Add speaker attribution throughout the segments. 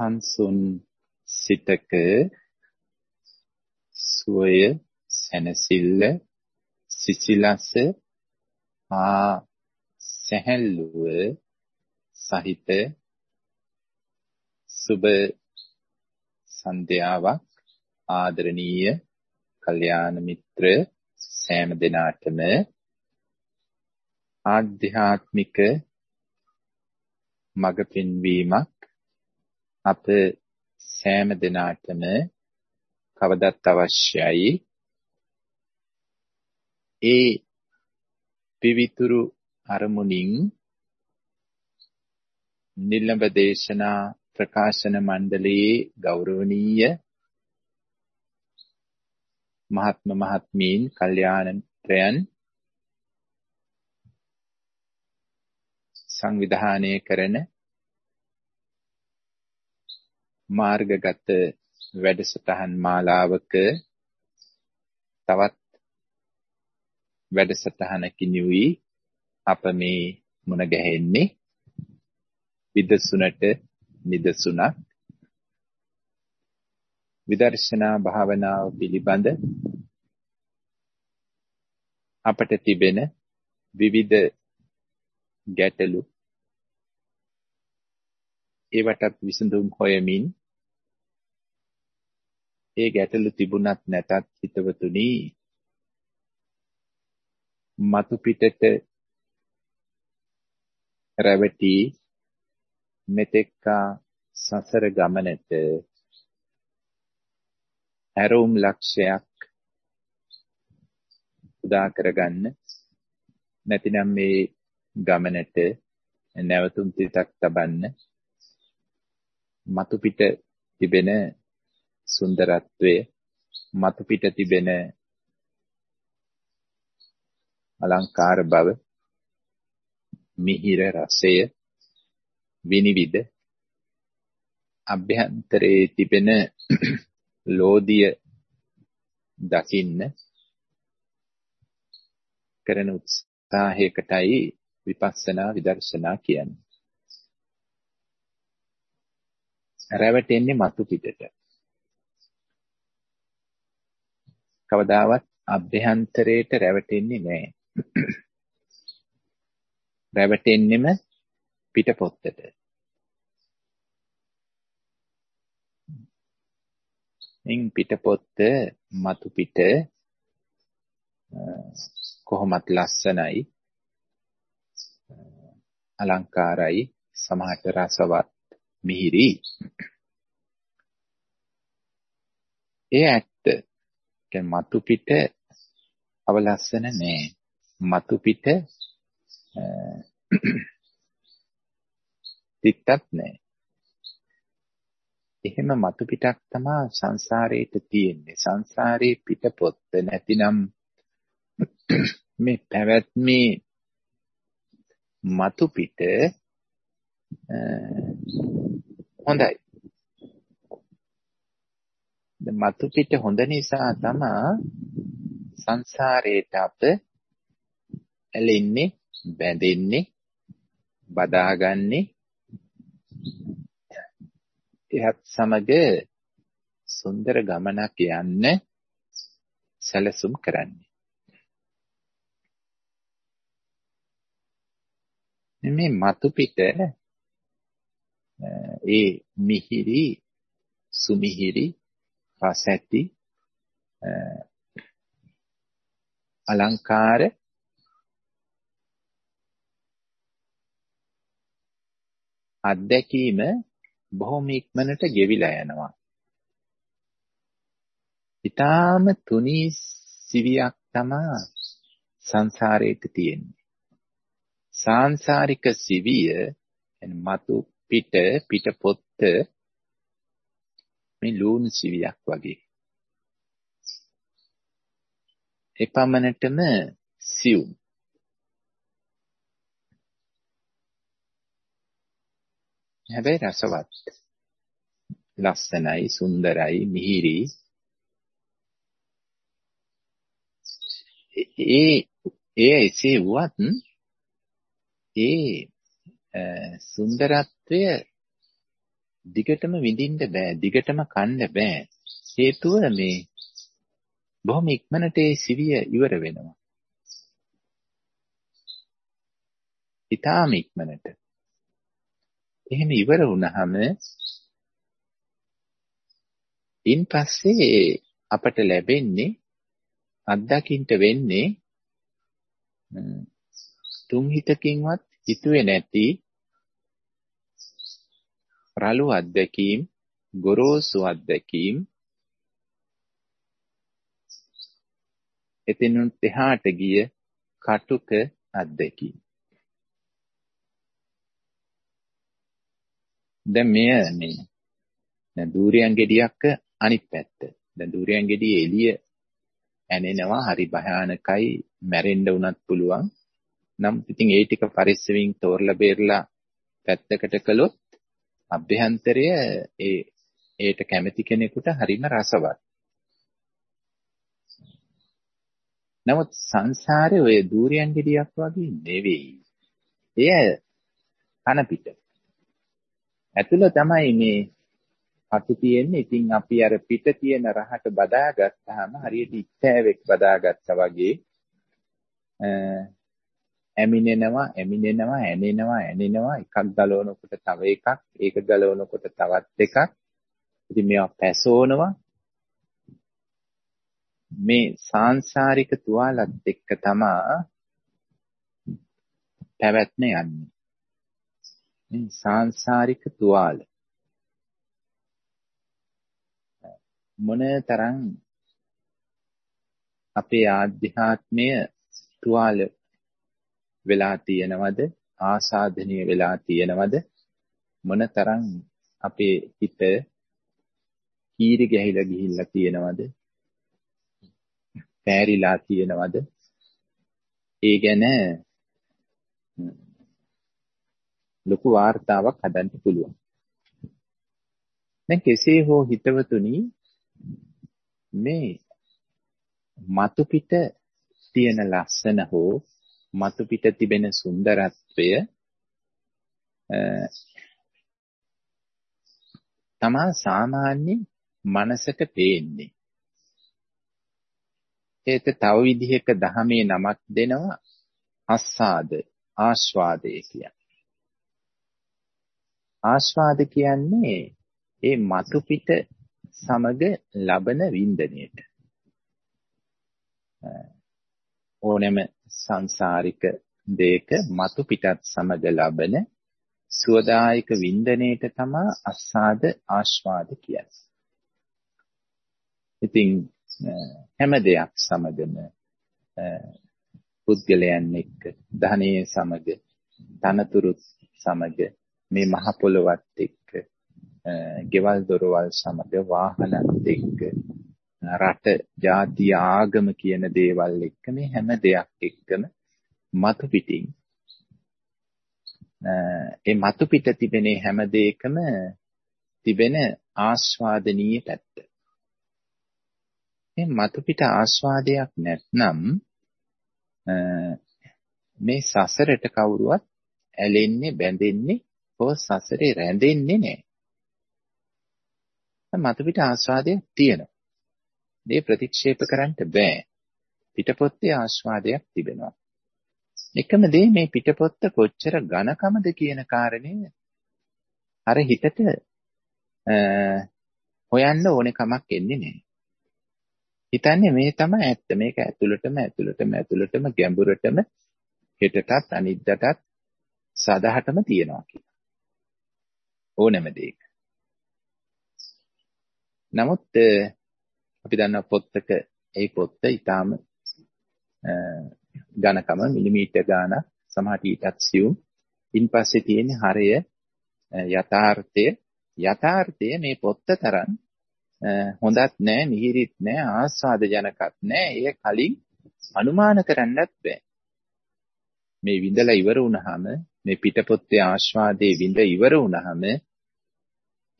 Speaker 1: සංසුන් සිතක සුවය සැනසෙල්ල සිසිලස ආ සැහැල්ලුව සහිත සුබ සන්ධ්‍යාවක් ආදරණීය කල්යාණ මිත්‍ර සෑම දිනාටම ආධ්‍යාත්මික මඟ පෙන්වීමක් අප සෑම දිනාටම කවදත් අවශ්‍යයි. ඒ පිවිතුරු අරමුණින් නිලඹ දේශනා ප්‍රකාශන මණ්ඩලයේ ගෞරවනීය මහත්ම මහත්මීන් කල්යාණත්‍රයන් සංවිධානය කරන මාර්ගගත වැඩසටහන් මාලාවක තවත් වැඩසටහනකිනුයි අප මේ මුණ ගැහෙන්නේ. විදසුනට නිදසුනක්. විදර්ශනා භාවනාව පිළිබඳ අපට තිබෙන විවිධ ගැටලු. ඒවටත් විසඳුම් හොයමින් ඒ ගැටලු තිබුණත් නැතත් හිතවතුනි මතු පිටට රැවටි මෙතෙක්කා සසර ගමනට ඇරවුම් ලක්ෂයක් උදා කරගන්න. නැතිනම් මේ ගමනට නැවතුම් තිතක් තබන්න. මතු පිට තිබෙන සුන්දරත්වය මතු පිට තිබෙන අලංකාර බව මිහිර රසය විනිවිද අභ්‍යන්තරයේ තිබෙන ලෝධිය දකින්න කරන උත්සාහයකටයි විපස්සනා විදර්ශනා කියන්නේ. රැවටෙන්නේ මතු පිටට. කවදාවත් අභ්‍යන්තරයට රැවටෙන්නේ නැහැ. රැවටෙන්නෙම පිටපොත්තට. ඉන් පිටපොත්ත මතු පිට කොහොමත් ලස්සනයි අලංකාරයි සමහරට රසවත් මිහිරි ඒ ඇත්ත කියන්නේ මතු පිට අවලස්සන නෑ. මතු පිට තිත්තක් නෑ. එහෙම මතු පිටක් තමා සංසාරේට තියෙන්නේ. සංසාරේ පිටපොත්ත නැතිනම් මේ පැවැත්මේ මතු පිට හොඳයි. මතු පිට හොඳ නිසා තමා සංසාරේට අප ඇලෙන්නේ බැඳෙන්නේ බදාගන්නේ. එහත් සමග සුන්දර ගමනක් යන්න සැලසුම් කරන්නේ. මේ මතු පිට ඒ මිහිරි සුමිහිරි රස ඇති අලංකාර අත්දැකීම බොහොම ඉක්මනට ගෙවිලා යනවා. ඊටාම තුනී සිවියක් තමා සංසාරේට තියෙන්නේ. සාංශාරික සිවිය මතු පිට පිට පොත්ත මේ ලූණු සිවියක් වගේ. එපමණටම සියුම්. හැබැයි රසවත්. ලස්සනයි, සුන්දරයි, මිහිරි. ඒ ඒ එසේ වුවත් ඒ සුන්දරත්වය දිගටම විඳින්න බෑ. දිගටම කන්න බෑ. හේතුව මේ බොහොම ඉක්මනට ඒ සිවිය ඉවර වෙනවා. ඊටාම ඉක්මනට. එහෙම ඉවර වුණාම ඉන් පස්සේ අපට ලැබෙන්නේ අත්දකින්න වෙන්නේ තුන් හිතකින්වත් හිතුවේ නැති රළු අත්දැකීම් ගොරෝසු අත්දැකීම් එතනුත් එහාට ගිය කටුක අත්දැකීම් දැන් මෙය මේ දැන් දූරියන් ගෙඩියක් අනිත් පැත්ත. දැන් දූරියන් ගෙඩිය එළිය ඇනෙනවා හරි භයානකයි මැරෙන්න උනත් පුළුවන්. නම් ඉතින් ඒ ටික පරිස්සමින් තෝරලා බේරලා පැත්තකට කළොත් අභ්‍යන්තරය ඒ ඒට කැමති කෙනෙකුට හරිම රසවත්. නමුත් සංසාරේ ඔය දූරියන් ගෙඩියක් වගේ නෙවෙයි. එය කන පිට. ඇතුළ තමයි මේ අතු තියෙන්නේ. ඉතින් අපි අර පිට තියෙන රහට බදාගත්තාම හරියට ඉත්තෑවෙක් බදාගත්තා වගේ ඇමිනෙනවා, ඇමිනෙනවා, ඇනෙනවා, ඇනෙනවා එකක් ගලවනකොට තව එකක්, ඒක ගලවනකොට තවත් එකක්. ඉතින් මේවා පැසෝනවා. මේ සාංශාරික තුවාලත් එක්ක තමා පැවැත්ම යන්නේ. මේ සාංශාරික තුවාල මොනතරම් අපේ ආධ්‍යාත්මය තුවාල වෙලා තියෙනවද? ආසාදනීය වෙලා තියෙනවද? මොනතරම් අපේ හිත කීරි ගැහිලා ගිහිල්ලා තියෙනවද? පෑරිලා තියෙනවද? ඒ ගැන ලොකු වාර්තාවක් හදන්න පුළුවන්. දැන් කෙසේ හෝ හිතවතුනි මේ මතු පිට තියෙන ලස්සන හෝ මතු පිට තිබෙන සුන්දරත්වය තමා සාමාන්‍ය මනසට පේන්නේ. ඒක තව විදිහක දහමේ නමක් දෙනවා අස්සාද ආස්වාදය කියන්නේ. ආස්වාද කියන්නේ ඒ මතු පිට සමග ලබන වින්දනයට. ඕනෑම සංසාරික දෙයක මතු පිටත් සමග ලබන සුවදායක වින්දනයට තමා අස්සාද ආස්වාද කියන්නේ. ඉතින් හැම දෙයක් සමගම පුද්ගලයන් එක්ක ධනයේ සමග තනතුරුත් සමග මේ මහ පොළොවත් එක්ක ගෙවල් දොරවල් සමග වාහනත් එක්ක රට ජාති ආගම කියන දේවල් එක්ක මේ හැම දෙයක් එක්කම මතු පිටින් ඒ මතු පිට තිබෙන හැම දෙයකම තිබෙන ආස්වාදනීය පැත්ත. මේ මතු පිට ආස්වාදයක් නැත්නම් මේ සසරට කවුරුවත් ඇලෙන්නේ බැඳෙන්නේ හෝ සසරේ රැඳෙන්නේ නැහැ. මතු පිට ආස්වාදයක් තියෙනවා. මේ ප්‍රතික්ෂේප කරන්න බෑ. පිටපොත්තේ ආස්වාදයක් තිබෙනවා. එකම දේ මේ පිටපොත්ත කොච්චර ඝනකමද කියන කාරණය අර හිතට හොයන්න ඕනේ කමක් එන්නේ නැහැ. හිතන්නේ මේ තමයි ඇත්ත. මේක ඇතුළටම ඇතුළටම ඇතුළටම ගැඹුරටම හෙටටත් අනිද්දාටත් සදාහටම තියෙනවා කියලා. ඕනෑම දෙයක. නමුත් අපි දන්නා පොත්තක ඒ පොත්ත ඊටාම ඝනකම මිලිමීටර් ගාන සමහරට ඊටත් සියුම්. ඉන්පස්සේ තියෙන හරය යථාර්ථය යථාර්ථය මේ පොත්ත තරම් හොඳත් නෑ මිහිරිත් නෑ ආස්වාද ජනකත් නෑ ඒ කලින් අනුමාන කරන්නත් බෑ මේ විඳලා ඉවර වුණාම මේ පිටපොත්තේ ආස්වාදයේ විඳ ඉවර වුණාම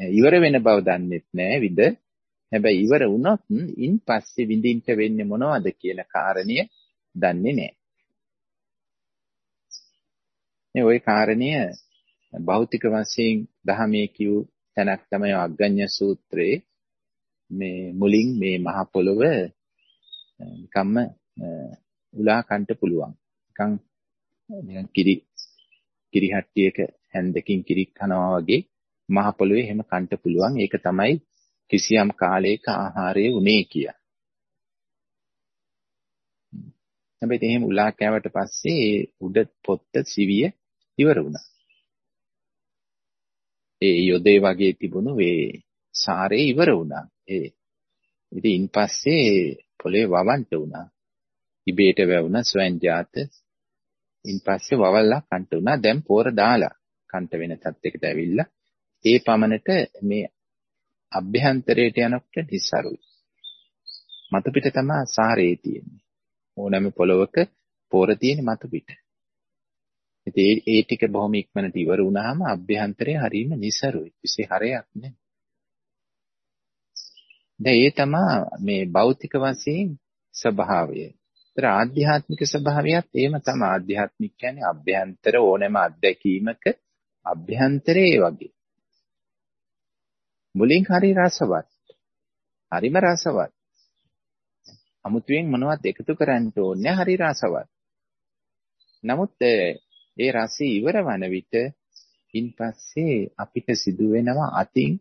Speaker 1: ඉවර වෙන බව දන්නෙත් නෑ විඳ. හැබැයි ඉවර වුණොත් ඉන් පස්සේ විඳින්න වෙන්නේ මොනවද කියන කාරණය දන්නේ නෑ. මේ ওই කාරණය භෞතික වශයෙන් දහමේ කියු තැනක් තමයි අග්ගඤ්ඤ සූත්‍රයේ මේ මුලින් මේ මහ පොළොව නිකම්ම උලා කන්ට පුළුවන්. නිකන් නිකන් කිරි කිරි හට්ටියක හැන්දකින් කිරි කනවා වගේ මහ පොළොවේ එහෙම කන්ට පුළුවන්. ඒක තමයි කිසියම් කාලයක ආහාරයේ උනේ කිය. හැබැයි එහෙම උලා කෑවට පස්සේ උඩ පොත්ත සිවිය ඉවර වුණා. ඒ යොදේ වගේ තිබුණු ඒ සාරේ ඉවර වුණා. ඒ ඉතින් ඉන්පස්සේ පොළේ වවන්ට වුණා. ඉබේට වැවුණා ස්වයංජාත. ඉන්පස්සේ වවල්ලා කන්ට වුණා. දැන් පෝර දාලා කන්ට වෙන තත්යකට ඇවිල්ලා ඒ පමණට මේ අභ්‍යන්තරයට යනකොට නිසරුයි. මතු පිට තමයි සාරේ තියෙන්නේ. ඕනෑම පොලවක පෝර තියෙන මතු පිට. ඉතින් ඒ ටික බොහොම ඉක්මනට ඉවර වුණාම අභ්‍යන්තරය හරීම નિසරුයි. කිසි හරයක් නැහැ. දැන් ඒ තමයි මේ භෞතික වශයෙන් ස්වභාවය. ඒතර ආධ්‍යාත්මික ස්වභාවයත් එහෙම තමයි. ආධ්‍යාත්මික කියන්නේ අභ්‍යන්තර ඕනෑම අත්දැකීමක අභ්‍යන්තරේ වගේ. මුලින් හරි රසවත්. හරිම රසවත්. අමුතුවෙන් මොනවත් එකතු කරන්න ඕනේ හරි රසවත්. නමුත් ඒ රසය ඉවර වන විට ඉන්පස්සේ අපිට සිදු වෙනවා අතින්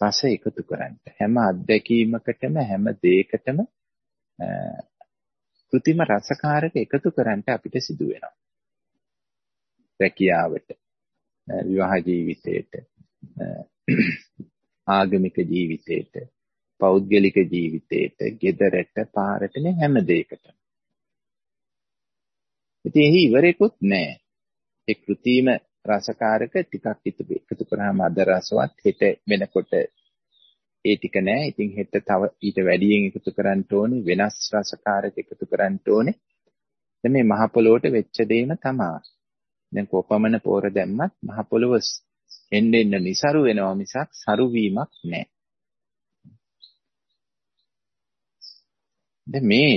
Speaker 1: රස එකතු කරන්න. හැම අත්දැකීමකටම හැම දෙයකටම કૃතිම රසකාරක එකතු කරන්න අපිට සිදු වෙනවා. රැකියාවට, විවාහ ජීවිතයට, ආගමික ජීවිතයට, පෞද්ගලික ජීවිතයට, ගෙදරට, පාරට හැම දෙයකටම. ඉතින් එහි ඉවරෙකුත් නැහැ. ඒ કૃතිම රසකාරක ටිකක් එකතු කරාම අද රසවත් හෙට වෙනකොට ඒ ටික නෑ. ඉතින් හෙට තව ඊට වැඩියෙන් එකතු කරන්න ඕනේ වෙනස් රසකාරක එකතු කරන්න ඕනේ. දැන් මේ මහ පොළොවට වෙච්ච දෙයම තමයි. දැන් කොපමණ පෝර දැම්මත් මහ පොළොව එන්න එන්න નિසරු වෙනවා මිසක් සරු වීමක් නෑ. දැන් මේ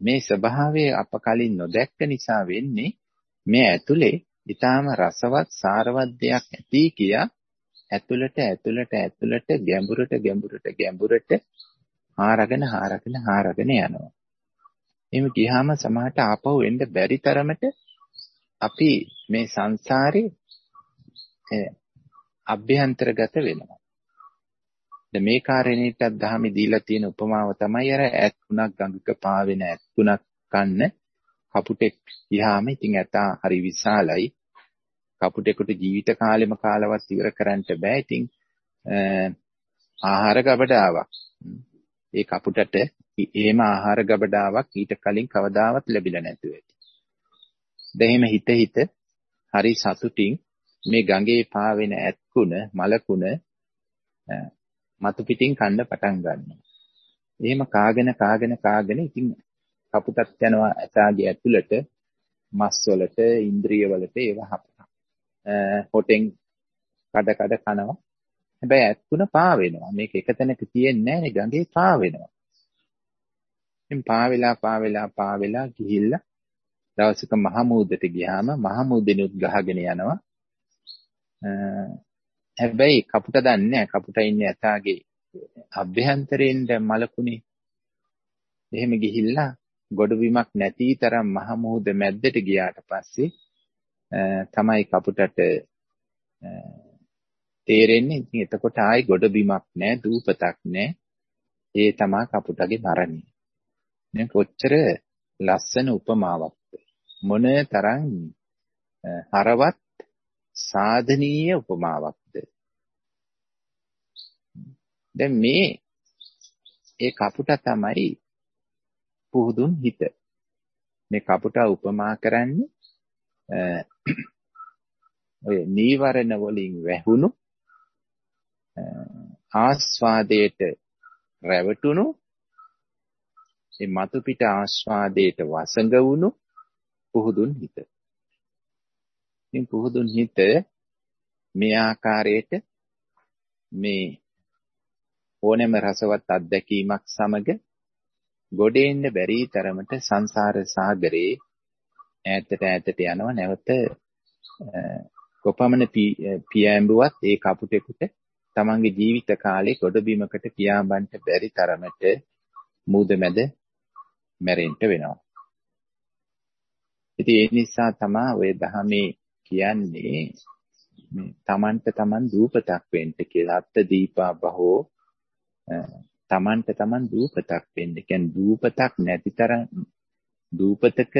Speaker 1: මේ ස්වභාවය අප කලින් නොදැක්ක නිසා වෙන්නේ මේ ඇතුලේ ඊටාම රසවත් සාරවත් දෙයක් ඇති කියා ඇතුළට ඇතුළට ඇතුළට ගැඹුරට ගැඹුරට ගැඹුරට හාරගෙන හාරගෙන හාරගෙන යනවා. එහෙම ගියාම සමහරට ආපහු එන්න බැරි තරමට අපි මේ සංසාරේ අභ්‍යන්තරගත වෙනවා. දැන් මේ කාරණේටත් දහමේ දීලා තියෙන උපමාව තමයි අර ඇත්ුණක් ගඟක පාවෙන ඇත්ුණක් කන්න කපුටෙක් ගියාම ඉතින් ඇතා හරි විශාලයි කපුටෙකුට ජීවිත කාලෙම කාලවත් ඉවර කරන්න බෑ ඉතින් ආහාර ගබඩාවක් ඒ කපුටට එහෙම ආහාර ගබඩාවක් ඊට කලින් කවදාවත් ලැබිලා නැතුව ඇති. දැන් හිත හිත හරි සතුටින් මේ ගඟේ පාවෙන ඇත්කුණ මලකුණ මතු පිටින් කන්න පටන් ගන්නවා. එහෙම කාගෙන කාගෙන කාගෙන ඉතින් කපුටත් යනවා ඇතාගේ ඇතුළට මස් වලට ඉන්ද්‍රිය වලට ඒව හොටෙන් කඩ කඩ කනවා. හැබැයි ඇත්කුණ පා වෙනවා. මේක එක තැනක තියෙන්නේ නැහැ ගඟේ පා වෙනවා. ඉතින් පා වෙලා පා වෙලා පා වෙලා ගිහිල්ලා දවසක මහමූදට ගියාම මහමූදෙනුත් ගහගෙන යනවා. හැබැයි කපුට දන්නේ නැහැ. කපුට ඉන්නේ ඇතාගේ අභ්‍යන්තරයෙන් දැන් මලකුණේ. එහෙම ගිහිල්ලා ගොඩ බිමක් නැති තරම් මහ මුහුද මැද්දට ගියාට පස්සේ තමයි කපුටට තේරෙන්නේ ඉතින් එතකොට ආයි ගොඩ බිමක් නැහැ දූපතක් නැහැ ඒ තමයි කපුටගේ මරණය දැන් කොච්චර ලස්සන උපමාවක්ද මොන තරම් හරවත් සාධනීය උපමාවක්ද? දැන් මේ ඒ කපුට තමයි පුහුදුන් හිත. මේ කපුට උපමා කරන්නේ ඔය නීවරණ වලින් වැහුණු ආස්වාදයට රැවටුණු ඒ මතු පිට ආස්වාදයට වසඟ වුණු පුහුදුන් හිත. ඉතින් පුහුදුන් හිත මේ ආකාරයට මේ ඕනෑම රසවත් අත්දැකීමක් සමග ගොඩේන්න බැරි තරමට සංසාර සාගරේ ඈතට ඈතට යනවා නැවත කොපමණ පියෑඹුවත් ඒ කපුටෙකුට තමන්ගේ ජීවිත කාලේ ගොඩබිමකට පියාඹන්න බැරි තරමට මූද මැද මැරෙන්න වෙනවා. ඉතින් ඒ නිසා තමයි ඔය දහමේ කියන්නේ මේ තමන්ට තමන් දූපතක් වෙන්න කියලා අත්ත දීපා බහෝ තමන්ට තමන් දූපතක් වෙන්න. කියන්නේ දූපතක් නැති තරම් දූපතකට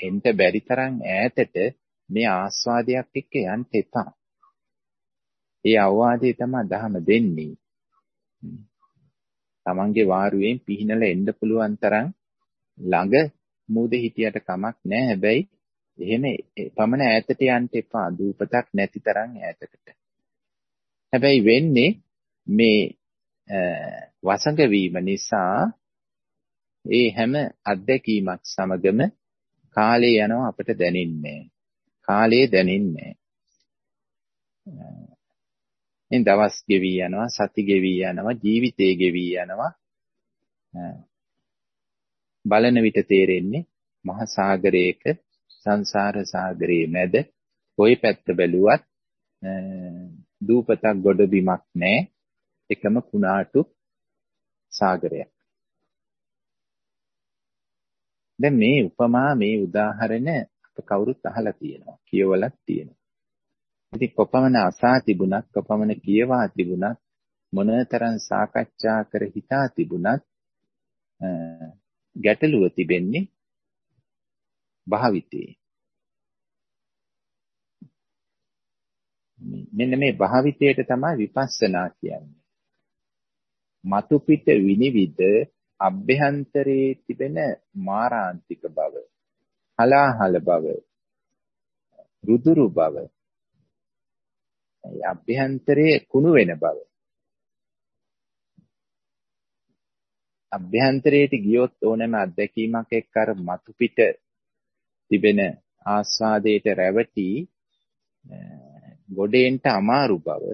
Speaker 1: එන්න බැරි තරම් ඈතට මේ ආස්වාදයක් එක්ක යන්න එපා. ඒ අවවාදේ තමයි දහම දෙන්නේ. තමන්ගේ වාරුවෙන් පිහිනලා එන්න පුළුවන් තරම් ළඟ මූද හිටියට කමක් නැහැ. හැබැයි එහෙම පමණ ඈතට යන්න එපා. දූපතක් නැති තරම් ඈතකට. හැබැයි වෙන්නේ මේ වසඟ වීම නිසා ඒ හැම අත්දැකීමක් සමගම කාලය යනවා අපට දැනෙන්නේ. කාලය දැනෙන්නේ. එන් දවස් ගෙවි යනවා, සති ගෙවි යනවා, ජීවිතේ ගෙවි යනවා. බලන විට තේරෙන්නේ මහා සාගරයක සංසාර සාගරයේ මැද කොයි පැත්ත බැලුවත් දූපතක් ගොඩබිමක් නැහැ. එකම කුණාටු සාගරයක්. දැන් මේ උපමා මේ උදාහරණ අප කවුරුත් අහලා තියෙනවා කියවලත් තියෙනවා. ඉතින් කොපමණ අසා තිබුණත් කොපමණ කියවා තිබුණත් මොනතරම් සාකච්ඡා කර හිතා තිබුණත් ගැටලුව තිබෙන්නේ භාවිතේ. මෙන්න මේ භාවිතයට තමයි විපස්සනා කියන්නේ. මතු පිට විනිවිද අභ්‍යන්තරයේ තිබෙන මාරාන්තික බව, හලාහල බව, රුදුරු බව, අභ්‍යන්තරයේ කුණු වෙන බව. අභ්‍යන්තරයට ගියොත් ඕනෑම අත්දැකීමක් එක්ක අර මතු පිට තිබෙන ආස්වාදයට රැවටි ගොඩේන්ට අමාරු බව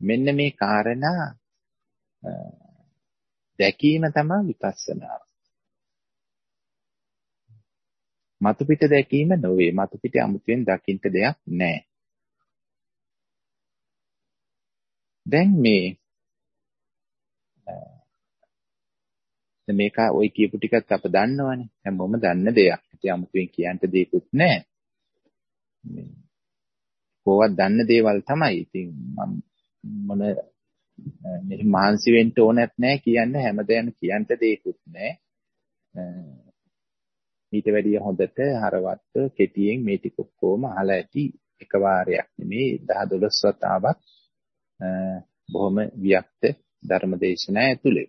Speaker 1: මෙන්න මේ කාරණා දැකීම තමයි විපස්සනා. මතු පිට දැකීම නොවේ. මතු පිට 아무තෙන් දකින්න දෙයක් නැහැ. දැන් මේ දැන් මේක ওই කියපු ටිකත් අප දන්නවනේ. දැන් මම දන්න දෙයක්. ඉතින් 아무තුවෙන් කියන්න දෙයක්වත් නැහැ. කොහොමවත් දන්න දේවල් තමයි. ඉතින් මම මොන මෙහි මහන්සි වෙන්න ඕනත් නැහැ කියන්න හැමදේම කියන්න දෙයක්වත් නැහැ. ඊට වැඩිය හොඳට හරවත් කෙටියෙන් මේ ටික ඔක්කොම අහලා ඇති එක වාරයක් නෙමේ 10 12 වතාවක් බොහොම වික්ත ධර්මදේශනා ඇතුලේ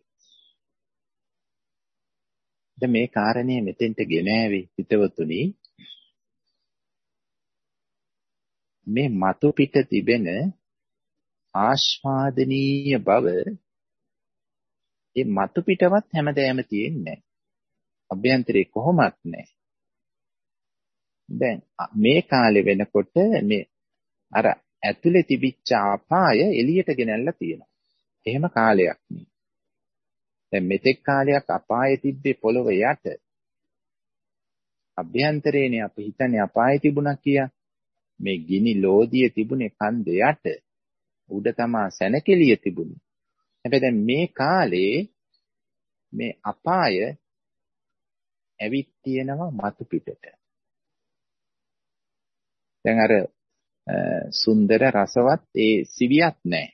Speaker 1: දැන් මේ කාරණේ මෙතෙන්ට ගෙන ඇවි හිතවතුනි මේ මතු පිට තිබෙන ආස්වාදනීය බව ඒ මතු පිටවත් හැමදෑම තියෙන්නේ අභ්‍යන්තරේ කොහොමත් නැහැ. දැන් මේ කාලේ වෙනකොට මේ අර ඇතුලේ තිබිච්ච අපාය එළියට ගෙනල්ලා තියෙනවා. එහෙම කාලයක් නේ. දැන් මෙතෙක් කාලයක් අපාය තිබ්බේ පොළොව යට. අභ්‍යන්තරේනේ අපි හිතන්නේ අපාය තිබුණා කියා. මේ ගිනි ලෝදිය තිබුණේ කන්ද යට. උඩ තමා සැනකෙලිය තිබුණේ. හැබැයි දැන් මේ කාලේ මේ අපාය ඇවිත් තියෙනවා මතු පිටට. දැන් අර සුන්දර රසවත් ඒ සිවියක් නැහැ.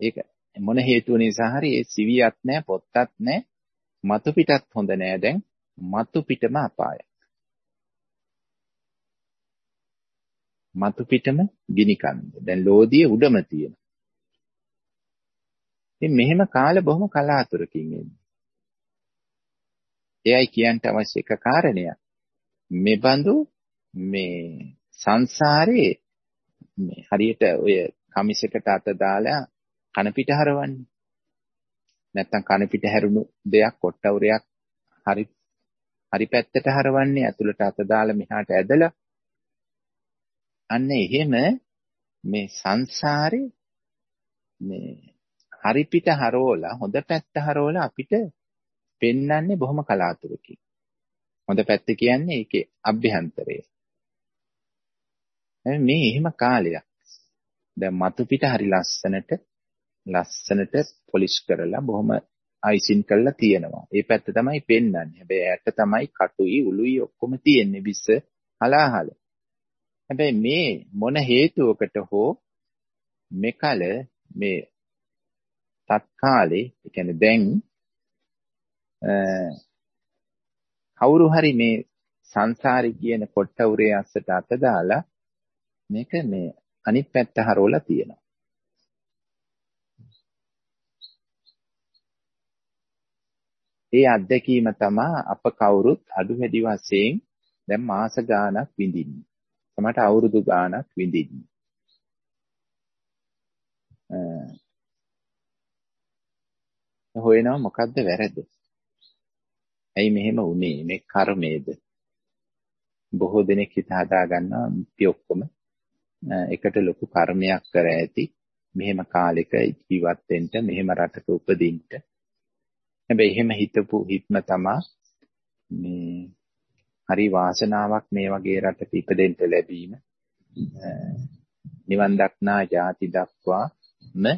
Speaker 1: ඒක මොන හේතුව නිසා හරි ඒ සිවියක් නැහැ පොත්තක් නැහැ මතු පිටත් හොඳ නැහැ දැන් මතු පිටම අපාය. මතු පිටම ගිනි කන්ද. දැන් ලෝදිය උඩම තියෙනවා. ඉතින් මෙහෙම කාලේ බොහොම කලාතුරකින් එන්නේ. එයයි කියන්න අවශ්‍ය එක කාරණයක්. මෙබඳු මේ සංසාරේ මේ හරියට ඔය කමිසයකට අත දාලා කන පිට හරවන්නේ. නැත්තම් කන පිට හැරුණු දෙයක් කොට්ටවරයක් හරි හරි පැත්තට හරවන්නේ ඇතුළට අත දාලා මෙහාට ඇදලා අන්න එහෙම මේ සංසාරේ මේ හරි පිට හරවලා හොඳ පැත්ත හරවලා අපිට පෙන්වන්නේ බොහොම කලාතුරකින්. හොඳ පැත්ත කියන්නේ ඒකේ අභ්‍යන්තරය. මේ එහෙම කාලයක්. දැන් මතු පිට හරි ලස්සනට ලස්සනට පොලිෂ් කරලා බොහොම අයිසින් කරලා තියෙනවා. ඒ පැත්ත තමයි පෙන්වන්නේ. හැබැයි ඇට තමයි කටුයි උළුයි ඔක්කොම තියෙන්නේ බිස්ස හලාහල. හැබැයි මේ මොන හේතුවකට හෝ මෙකල මේ තත්කාලේ ඒ කියන්නේ දැන් කවුරු හරි මේ සංසාරي කියන කොට්ටවුරේ අස්සට අත දාලා මේක මේ අනිත් පැත්ත හරවලා තියෙනවා. ඒ අත්දැකීම තමයි අප කවුරුත් අඩු වැඩි වශයෙන් දැන් මාස ගාණක් විඳින්නේ. සමහරට අවුරුදු ගාණක් විඳින්නේ. හොයනවා මොකද්ද වැරද්ද? ඇයි මෙහෙම වුනේ? මේ කර්මයේද? බොහෝ දෙනෙක් හිත හදා ගන්නවා අපි ඔක්කොම එකට ලොකු කර්මයක් කර ඇති. මෙහෙම කාලෙක ජීවත් වෙන්න, මෙහෙම රටක උපදින්න. හැබැයි එහෙම හිතපු හිත්ම තමා මේ හරි වාසනාවක් මේ වගේ රටක ඉපදෙන්න ලැබීම. නිවන් දක්නා ಜಾති දක්වාම මේ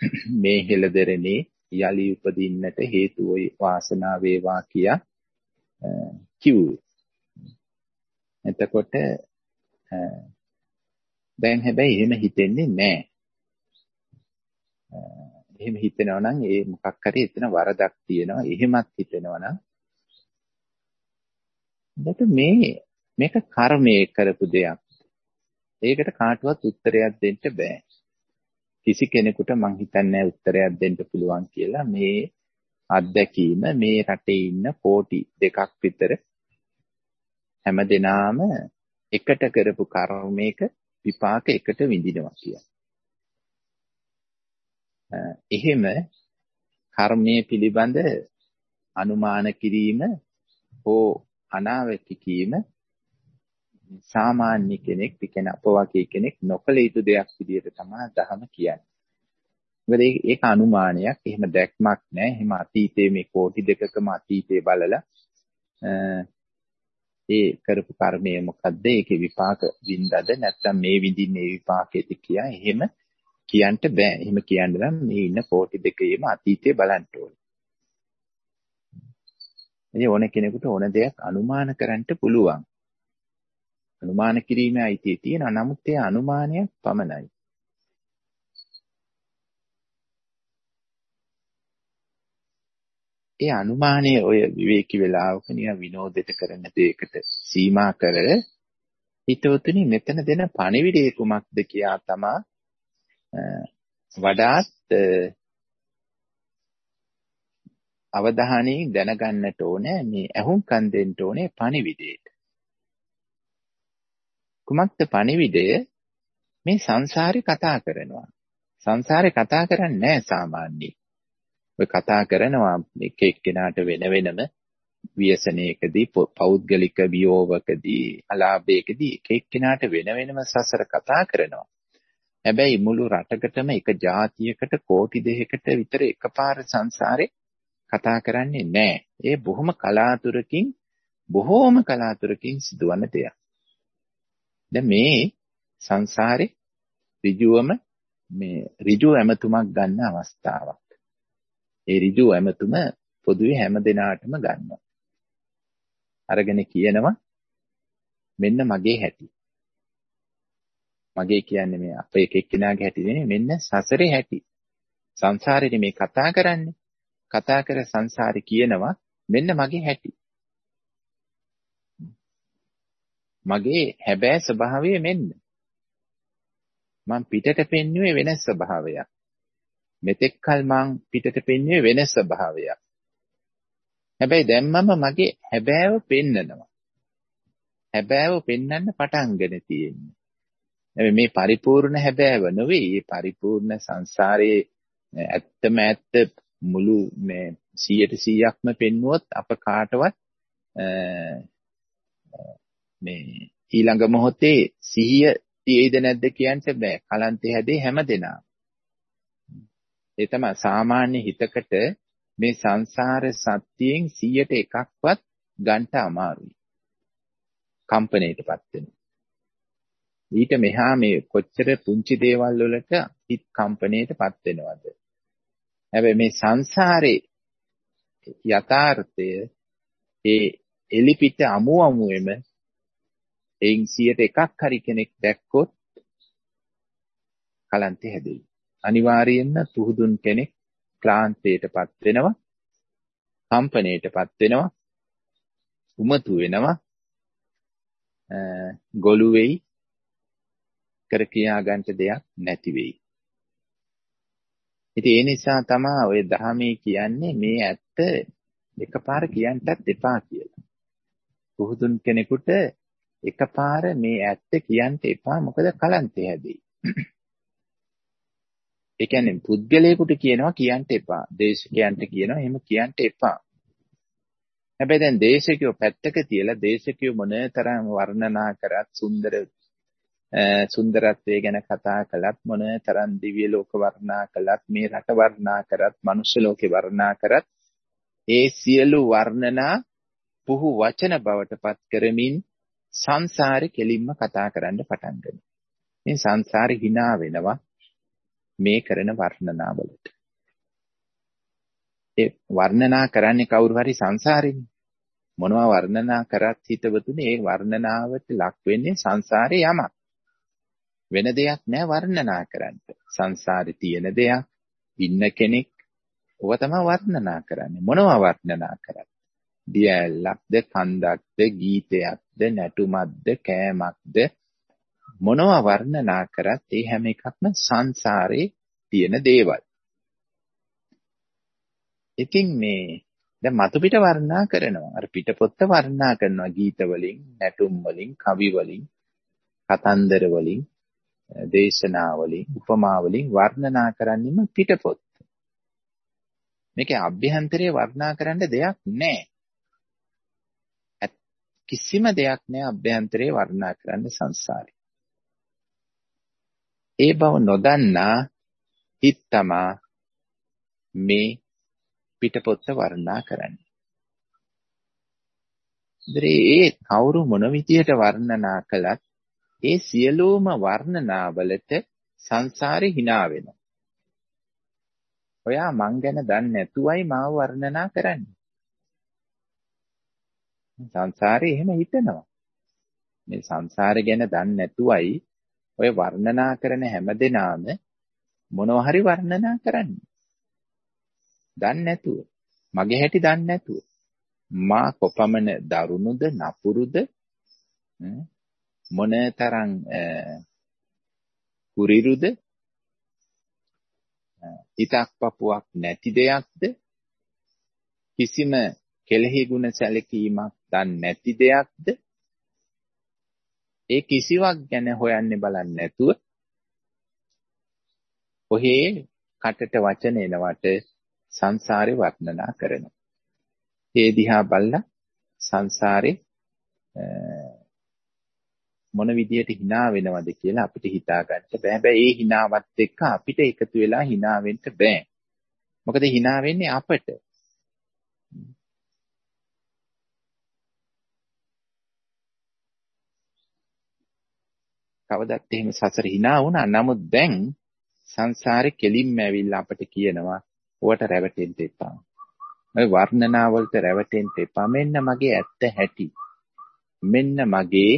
Speaker 1: මේ හෙළදරනේ යලි උපදින්නට හේතු වූ වාසනාව වේවා කියා කිව්වේ. එතකොට දැන් හැබැයි එහෙම හිතෙන්නේ නැහැ. එහෙම හිතෙනවා නම් ඒ මොකක් හරි එතන වරදක් තියෙනවා. එහෙමත් හිතෙනවා නම් මේ මේක කර්මයේ කරපු දෙයක්. ඒකට කාටවත් උත්තරයක් දෙන්න බෑ. කිසි කෙනෙකුට මං හිතන්නේ උත්තරයක් දෙන්න පුළුවන් කියලා මේ අත්දැකීම මේ රටේ ඉන්න කෝටි දෙකක් විතර හැමදෙනාම එකට කරපු කර්මයක විපාක එකට විඳිනවා කියලා. එහෙම කර්මයේ පිළිබඳ අනුමාන කිරීම හෝ අනාවැකි කීම සාමාන්‍ය කෙනෙක්, කියන අප වගේ කෙනෙක් නොකල යුතු දෙයක් විදිහට තමයි දහම කියන්නේ. මොකද ඒක අනුමානයක්, එහෙම දැක්මක් නැහැ. එහෙම අතීතයේ මේ කෝටි දෙකකම අතීතයේ බලලා ඒ කරපු කර්මය මොකද්ද? ඒකේ විපාක වින්දද නැත්නම් මේ විඳින්නේ විපාකෙද කියා එහෙම කියන්න බෑ. එහෙම කියන්න නම් මේ ඉන්න කෝටි දෙකේම අතීතයේ බලන්න ඕනේ. ඉතින් ඕන කෙනෙකුට ඕන දෙයක් අනුමාන කරන්න පුළුවන්. අනුමාන කිරීමේ අයිතිය තියෙනවා. නමුත් ඒ අනුමානයක් පමණයි. ඒ අනුමානය ඔය විවේකී වෙලාවක නිකන් විනෝදෙට කරන දෙයකට සීමා කර හිතවතුනි මෙතන දෙන පණිවිඩය කුමක්ද කියා තමා වඩාත් අවධානයෙන් දැනගන්නට ඕනේ මේ ඇහුම්කන් දෙන්න ඕනේ පණිවිඩයට. කුමක්ද පණිවිඩය? මේ සංසාරේ කතා කරනවා. සංසාරේ කතා කරන්නේ නැහැ සාමාන්‍යයෙන්. ඔය කතා කරනවා එක එක්කෙනාට වෙන වෙනම ව්‍යසනයකදී පෞද්ගලික වියෝවකදී අලාභයකදී එක එක්කෙනාට වෙන වෙනම සසර කතා කරනවා. හැබැයි මුළු රටකටම එක ජාතියකට කෝටි දෙකකට විතර එකපාර සංසාරේ කතා කරන්නේ නැහැ. ඒ බොහොම කලාතුරකින් බොහෝම කලාතුරකින් සිදුවන දෙයක්. දැන් මේ සංසාරේ ඍජුවම මේ ඍජු ඇමතුමක් ගන්න අවස්ථාවක්. ඒ ඍජු ඇමතුම පොදුවේ හැම දිනාටම ගන්නවා. අරගෙන කියනවා මෙන්න මගේ හැටි. මගේ කියන්නේ මේ අපේ එක එක්කෙනාගේ හැටි නෙමෙයි මෙන්න සසරේ හැටි. සංසාරේ මේ කතා කරන්නේ. කතා කර සංසාරේ කියනවා මෙන්න මගේ හැටි. මගේ හැබෑ ස්වභාවය මෙන්න. මං පිටට පෙන්වුවේ වෙනස් ස්වභාවයක්. මෙතෙක් කල මං පිටට පෙන්වුවේ වෙනස් ස්වභාවයක්. හැබැයි දැන් මම මගේ හැබෑව පෙන්නනවා. හැබෑව පෙන්වන්න පටන්ගෙන තියෙන්නේ. හැබැයි මේ පරිපූර්ණ හැබෑව නෙවෙයි. මේ පරිපූර්ණ සංසාරයේ ඇත්තම ඇත්ත මුළු මේ 100ට 100ක්ම පෙන්වුවොත් අප කාටවත් මේ ඊළඟ මොහොතේ සිහිය තියෙයිද නැද්ද කියන්න බෑ. කලන්තේ හැදේ හැමදෙනා. ඒ තමයි සාමාන්‍ය හිතකට මේ සංසාර සත්‍යයෙන් 100ට එකක්වත් ගන්න අමාරුයි. කම්පණයටපත් වෙනවා. ඊට මෙහා මේ කොච්චර පුංචි දේවල් වලට හිත කම්පණයටපත් වෙනවද? හැබැයි මේ සංසාරේ යථාර්ථය ඒ එලිපිට අමු අමුවෙම එයින් 100ට එකක් හරි කෙනෙක් දැක්කොත් කලන්තේ හැදෙයි. අනිවාර්යයෙන්ම පුහුදුන් කෙනෙක් ක්ලාන්තයටපත් වෙනවා, කම්පණයටපත් වෙනවා, උමතු වෙනවා, ගොළු වෙයි, කර කියා ගන්නට දෙයක් නැති වෙයි. ඉතින් ඒ නිසා තමයි ඔය ධර්මයේ කියන්නේ මේ ඇත්ත එකපාර කියන්නත් එපා කියලා. පුහුදුන් කෙනෙකුට එකපාර මේ ඇත්ත කියන්න එපා මොකද කලන්තේ හැදෙයි. ඒ කියන්නේ පුද්ගලයෙකුට කියනවා කියන්න එපා. දේශකයන්ට කියනවා එහෙම කියන්න එපා. හැබැයි දැන් දේශකයෝ පැත්තක තියලා දේශකයෝ මොනතරම් වර්ණනා කරත් සුන්දර සුන්දරත්වය ගැන කතා කළත් මොනතරම් දිව්‍ය ලෝක වර්ණනා කළත් මේ රට වර්ණනා කරත් මනුෂ්‍ය ලෝකේ වර්ණනා කරත් ඒ සියලු වර්ණනා පුහු වචන බවට පත් කරමින් සංසාරේ කෙලින්ම කතා කරන්න පටන් ගන්නවා. මේ සංසාරේ hina වෙනවා මේ කරන වර්ණනාවලට. ඒ වර්ණනා කරන්නේ කවුරු හරි සංසාරෙන්නේ. මොනවා වර්ණනා කරත් හිතවතුනේ ඒ වර්ණනාවට ලක් වෙන්නේ සංසාරේ යමක්. වෙන දෙයක් නෑ වර්ණනා කරන්න. සංසාරේ තියෙන දෙයක්, ඉන්න කෙනෙක්, ඔව තමයි වර්ණනා කරන්නේ. මොනවා වර්ණනා කරත්. දියැලක්ද, කන්දක්ද, ගීතයක්ද, නැටුමක්ද, කෑමක්ද මොනවා වර්ණනා කරත් ඒ හැම එකක්ම සංසාරේ තියෙන දේවල්. ඉතින් මේ දැන් මතු පිට වර්ණනා කරනවා. අර පිටපොත්ත වර්ණනා කරනවා ගීත වලින්, නැටුම් වලින්, කවි වලින්, කතන්දර වලින්, දේශනා වලින්, උපමා වලින් වර්ණනා කරන්නෙම පිටපොත්. මේකේ අභ්‍යන්තරයේ වර්ණනා කරන්න දෙයක් නැහැ. කිසිම දෙයක් නැහැ අභ්‍යන්තරයේ වර්ණනා කරන්න සංසාරේ. ඒ බව නොදන්නා හිත් තමා මේ පිටපොත්ත වර්ණනා කරන්නේ. ඒ කවුරු මොන විදියට වර්ණනා කළත් ඒ සියලුම වර්ණනාවලට සංසාරේ hina වෙනවා. ඔයා මං ගැන දන්නේ නැතුවයි මාව වර්ණනා කරන්නේ. සංසාරේ එහෙම හිතනවා. මේ සංසාරේ ගැන දන්නේ නැතුවයි ඔය වර්ණනා කරන හැමදෙනාම මොනවා හරි වර්ණනා කරන්නේ. දන්නේ නැතුව. මගේ හැටි දන්නේ නැතුව. මා කොපමණ දරුණුද නපුරුද මොනතරම් කුරිරුද? හිතක් පපුවක් නැති දෙයක්ද? කිසිම කෙලෙහි ගුණ සැලකීමක් දන්නේ නැති දෙයක්ද? ඒ කිසිවක් ගැන හොයන්නේ බලන්නේ නැතුව ඔහේ කටට වචන එනවට සංසාරේ වර්ණනා කරනවා. ඒ දිහා බලලා සංසාරේ මොන විදියට hina වෙනවද කියලා අපිට හිතා ගන්න බෑ. හැබැයි ඒ hinaවත් එක්ක අපිට එකතු වෙලා hina වෙන්න බෑ. මොකද hina වෙන්නේ අපට. කවදත් එහෙම සසර hina වුණා. නමුත් දැන් සංසාරේ කෙලින්ම ඇවිල්ලා අපට කියනවා ඔවට රැවටෙන්න එපා. ඔය වර්ණනා වලට රැවටෙන්න එපා. මෙන්න මගේ ඇත්ත හැටි. මෙන්න මගේ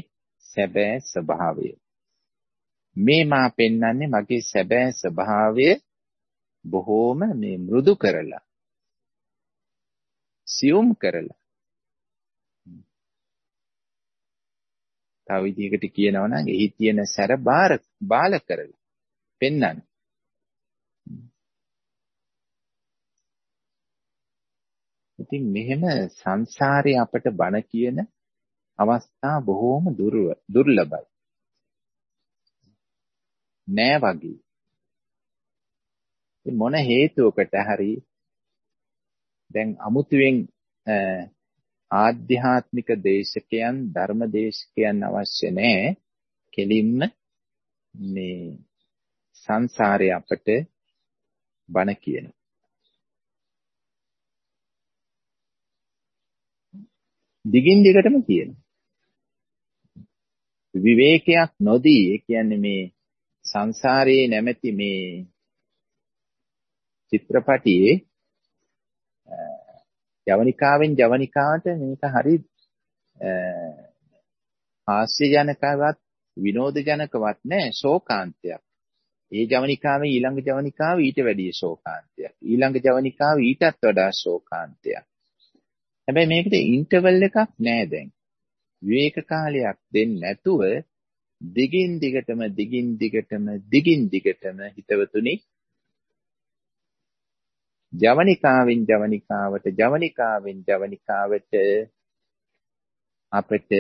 Speaker 1: සැබෑ ස්වභාවය. මේ මා පෙන්වන්නේ මගේ සැබෑ ස්වභාවය බොහෝම මේ මෘදු කරලා සියුම් කරලා තව විදිහකට කියනවා නම් එහි තියෙන සැර බාර බාල කරලා පෙන්වන්න. ඉතින් මෙහෙම සංසාරේ අපට බණ කියන අවස්ථා බොහෝම දුර්ලභයි. නෑ වගේ. මොන හේතුවකට හරි දැන් අමුතුවෙන් ආධ්‍යාත්මික දේශකයන් ධර්ම දේශකයන් අවශ්‍ය නැහැ. කෙලින්ම මේ සංසාරේ අපට බණ කියන. දිගින් දිගටම කියන. විවේකයක් නොදී ඒ කියන්නේ මේ සංසාරයේ නැමැති මේ චිත්‍රපටියේ ජවනිකාවෙන් ජවනිකාවට මේක හරි හාස්‍යජනකවත් විනෝදජනකවත් නෑ ශෝකාන්තයක්. ඒ ජවනිකාවේ ඊළඟ ජවනිකාව ඊට වැඩිය ශෝකාන්තයක්. ඊළඟ ජවනිකාව ඊටත් වඩා ශෝකාන්තයක්. හැබැයි මේකට ඉන්ටර්වල් එකක් නෑ දැන්. විවේක කාලයක් දෙන්නේ නැතුව දිගින් දිගටම දිගින් දිගටම දිගින් දිගටම හිතවතුනි ජවනිකාවෙන් ජවනිකාවට ජවනිකාවෙන් ජවනිකාවට අපිට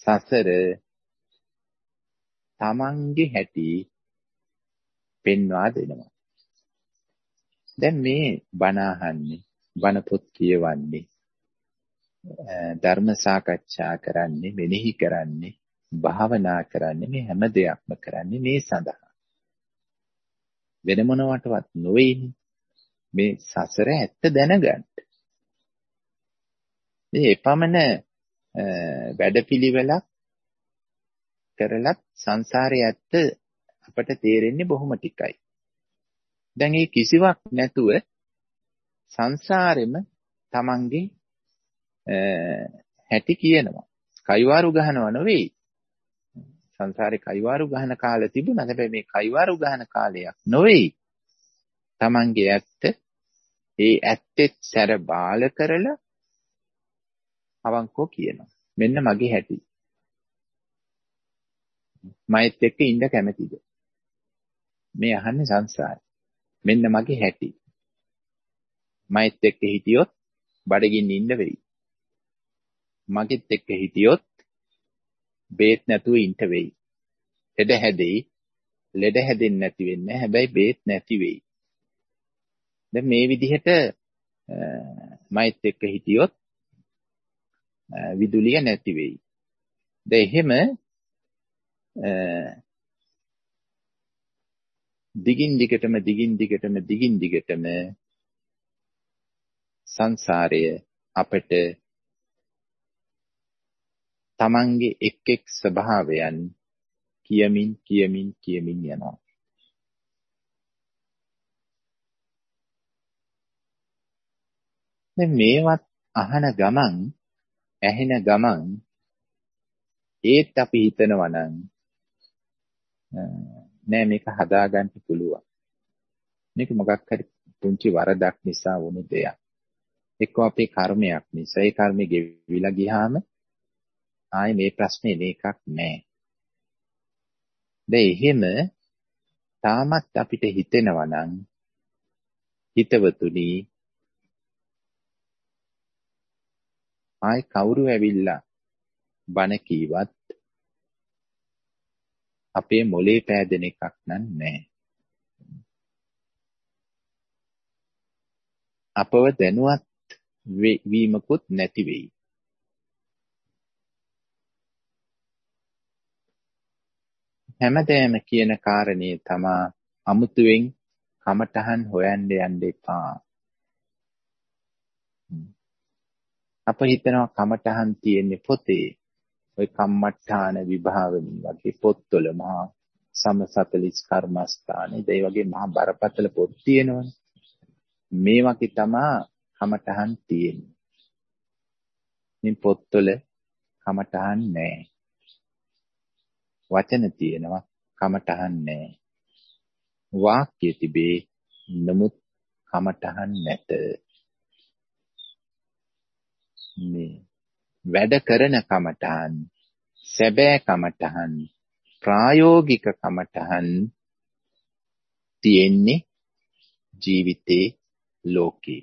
Speaker 1: සසර තමන්ගේ හැටි පෙන්වා දෙනවා. දැන් මේ බණ අහන්නේ බණ පොත් කියවන්නේ ධර්ම සාකච්ඡා කරන්නේ මෙනෙහි කරන්නේ භාවනා කරන්නේ මේ හැම දෙයක්ම කරන්නේ මේ සඳහා. වෙන මොනවටවත් නොවේනේ. මේ සසර ඇත්ත දැනගන්න. මේ එපමණ වැඩපිළිවෙලක් කරලත් සංසාරයේ ඇත්ත අපට තේරෙන්නේ බොහොම ටිකයි. දැන් මේ කිසිවක් නැතුව සංසාරෙම තමන්ගේ හැටි කියනවා. කයිවාරු ගහනව නෙවෙයි. සංසාරේ කයිවාරු ගහන කාලෙ තිබුණා. හැබැයි මේ කයිවාරු ගහන කාලයක් නෙවෙයි. තමන්ගේ ඇත්ත ඒ ඇත්තෙත් සැර බාල කරලා අවංකෝ කියනවා. මෙන්න මගේ හැටි. මයිත් එක්ක ඉන්න කැමතිද? මේ අහන්නේ සංසාරේ. මෙන්න මගේ හැටි. මයිත් එක්ක හිටියොත් බඩගින්න ඉන්න වෙයි. මගෙත් එක්ක හිටියොත් බේත් නැතුව ඉන්න වෙයි. ලෙඩ හැදෙයි. ලෙඩ හැදෙන්නේ නැති වෙන්නේ හැබැයි බේත් නැති වෙයි. දැන් මේ විදිහට මයිත් එක්ක හිටියොත් විදුලිය නැති වෙයි. දැන් එහෙම දිගින් දිගටම දිගින් දිගටම දිගින් දිගටම සංසාරය අපට තමන්ගේ එක් එක් ස්වභාවයන් කියමින් කියමින් කියමින් යනවා. දැන් මේවත් අහන ගමන් ඇහෙන ගමන් ඒත් අපි හිතනවා නම් නෑ මේක හදාගන්න පුළුවන්. මේක මොකක් හරි පුංචි වරදක් නිසා වුණු දෙයක්. එක්ක අපේ කර්මයක් නිසා ඒ කර්මෙ ගෙවිලා ගියාම ආයේ මේ ප්‍රශ්නේ මේකක් නෑ. දැන් එහෙම තාමත් අපිට හිතෙනවා නම් හිතවතුනි ආයි කවුරු ඇවිල්ලා බණ කීවත් අපේ මොලේ පෑදෙන එකක් නෑ. අපව දැනුවත් වීමකුත් නැති වෙයි. හැමදේම කියන කාරණේ තමා අමුතුවෙන් කමටහන් හොයන්න යන්න එපා. අප හිතනවා කමටහන් තියෙන්නේ පොතේ. ওই කම්මට්ඨාන විභාවනි වගේ පොත්වල මහා සම 40 කර්මස්ථානේ ඒ වගේ මහා බරපතල පොත් තියෙනවනේ. මේ වගේ තමා කමටහන් තියෙන්නේ. මේ පොත්වල කමටහන් නැහැ. වචන තියෙනවා කමටහන් නැහැ. වාක්‍ය තිබේ නමුත් කමටහන් නැත. මේ වැඩ කරන කමටහන් සැබෑ කමටහන් ප්‍රායෝගික කමටහන් තියෙන්නේ ජීවිතේ ලෝකේ.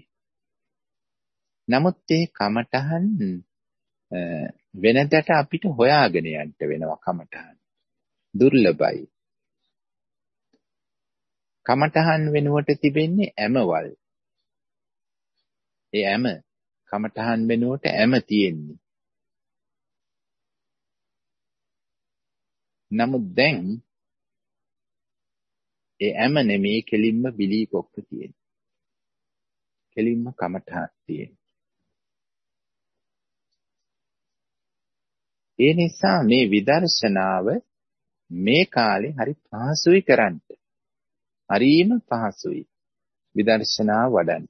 Speaker 1: නමුත් ඒ කමටහන් වෙනදට අපිට හොයාගෙන යන්න වෙනවා කමටහන්. දුර්ලභයි. කමටහන් වෙනුවට තිබෙන්නේ ඇමවල්. ඒ ඇම කමටහන් වෙනුවට ඇම තියෙන්නේ. නමුත් දැන් ඒ ඇම නෙමේ කෙලින්ම බිලී කොක්ක තියෙන්නේ. කෙලින්ම කමටහන් තියෙන්නේ. ඒ නිසා මේ විදර්ශනාව මේ කාලේ හරි පහසුයි කරන්න. හරිම පහසුයි. විදර්ශනාව වඩන්න.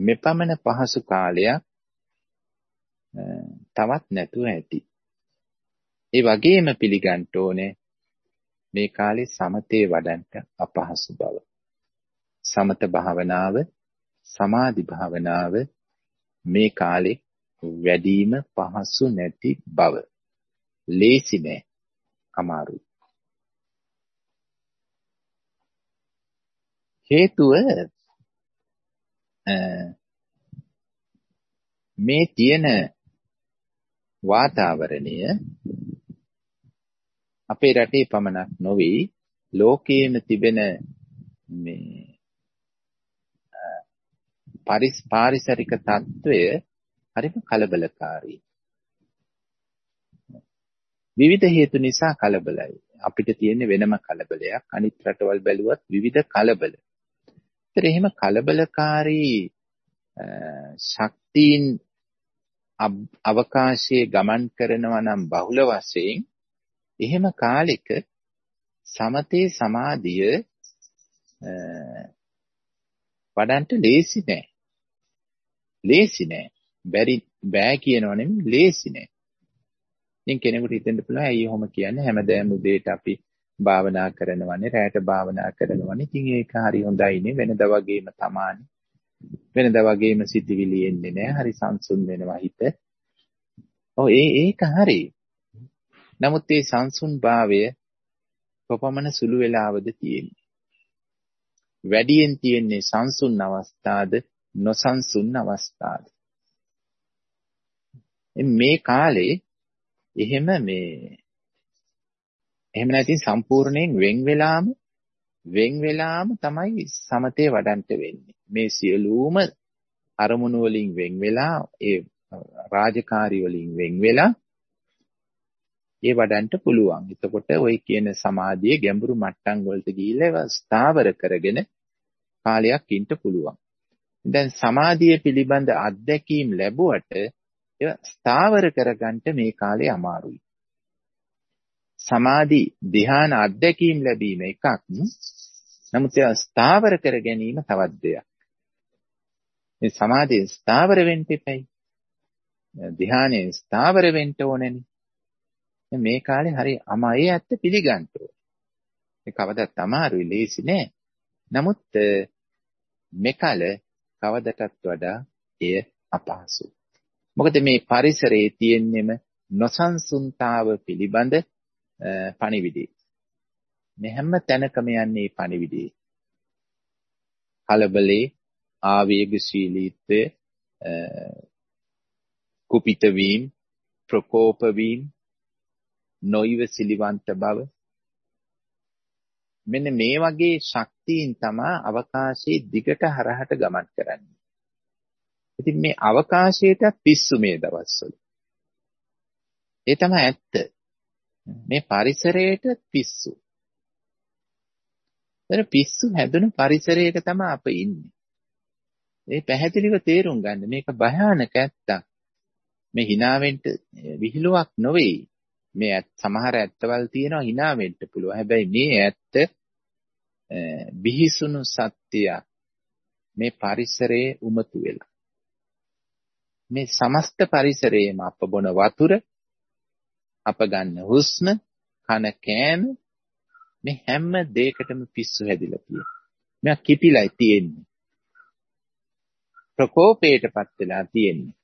Speaker 1: මෙපමණ පහසු කාලයක් තවත් නැතුව ඇති. ඒ වගේම පිළිගන්න ඕනේ මේ කාලේ සමතේ වඩන්ට අපහසු බව. සමත භාවනාව, සමාධි භාවනාව මේ කාලේ වැඩිම පහසු නැති බව. ලේසි නෑ. අමාරුයි. හේතුව මේ තියෙන වාතාවරණය අපේ රටේ පමණක් නොවේ ලෝකයේම තිබෙන මේ පරිස් පාරිසරික తত্ত্বය හරිම කලබලකාරී. විවිධ හේතු නිසා කලබලයි. අපිට තියෙන වෙනම කලබලයක්. අනිත් රටවල් බැලුවත් විවිධ කලබල. ඒතර එහෙම කලබලකාරී ශක්තියින් අවකාශයේ ගමන් කරනවා නම් බහුල වශයෙන් එහෙම කාලෙක සමතේ සමාධිය වඩන්ට ලේසි නෑ. ලේසි නෑ. බැරි බෑ කියනව නෙමෙයි ලේසි නෑ. ඉතින් කෙනෙකුට හිතෙන්න පුළුවන් ඇයි ඔහොම කියන්නේ හැමදාම උදේට අපි භාවනා කරනවනේ රැයට භාවනා කරනවනේ. ඉතින් ඒක හරි හොඳයිනේ වෙනදා වගේම තමානේ. වෙනදා වගේම සිතිවිලි එන්නේ නැහැ. හරි සංසුන් වෙනවා හිත. ඔව් ඒ ඒක හරි. නමුත් මේ සංසුන් භාවය කොපමණ සුළු වෙලාවද තියෙන්නේ? වැඩියෙන් තියෙන්නේ සංසුන් අවස්ථාද නොසන්සුන් අවස්ථාද? මේ කාලේ එහෙම මේ එහෙම නැති සම්පූර්ණයෙන් වෙන් වෙලාම වෙන් වෙලාම තමයි සමතේ වඩන්ට වෙන්නේ. මේ සියලුම අරමුණු වලින් වෙන් වෙලා ඒ රාජකාරී වලින් වෙන් වෙලා ඒ වඩන්ට පුළුවන්. එතකොට ওই කියන සමාධියේ ගැඹුරු මට්ටම් වලට ගිහිල්ලා ඒවා ස්ථාවර කරගෙන කාලයක් ඉන්න පුළුවන්. දැන් සමාධිය පිළිබඳ අත්දැකීම් ලැබුවට ඒවා ස්ථාවර කරගන්න මේ කාලේ අමාරුයි. සමාධි ධ්‍යාන අත්දැකීම් ලැබීම එකක්. නමුත් ඒවා ස්ථාවර කර ගැනීම තවත් දෙයක්. මේ සමාධිය ස්ථාවර වෙන්න එපයි. ධ්‍යානෙ ස්ථාවර වෙන්න ඕනේනේ. මේ කාලේ හරි අමයි ඇත්ත පිළිගන්න ඕනේ. ඒ කවදත් අමාරුයි ලේසි නෑ. නමුත් මෙකල කවදටත් වඩා එය අපහසුයි. මොකද මේ පරිසරයේ තියෙන්නෙම නොසන්සුන්තාව පිළිබඳ පණිවිඩය. මේ හැම තැනකම යන්නේ පණිවිඩය. කලබලේ ආවේගශීලීත්වය කුපිත වීම ප්‍රකෝප වීම නොයිවසිලිවන්ත බව මෙන්න මේ වගේ ශක්තියින් තමයි අවකාශයේ දිගට හරහට ගමන් කරන්නේ. ඉතින් මේ අවකාශයට පිස්සු මේ දවස්වල. ඒ තමයි ඇත්ත. මේ පරිසරයට පිස්සු. ඒතර පිස්සු හැදුණු පරිසරයක තමයි අප ඉන්නේ. මේ පැහැදිලිව තේරුම් ගන්න මේක භයානක ඇත්තක්. මේ hinaවෙන්ට විහිළුවක් නොවේ. මේ සමහර ඇත්තවල් තියෙනවා hinaවෙන්ට පුළුවන්. හැබැයි මේ ඇත්ත බිහිසුණු සත්‍යයක්. මේ පරිසරයේ උමතු වෙලා. මේ සමස්ත පරිසරයේම අප බොන වතුර, අප ගන්න හුස්ම, කන කෑම මේ හැම දෙයකටම පිස්සු හැදිලා තියෙනවා. මෙයා කිපිලයි තියෙන්නේ. ප්‍රකෝපයටපත් වෙලා තියෙන්නේ.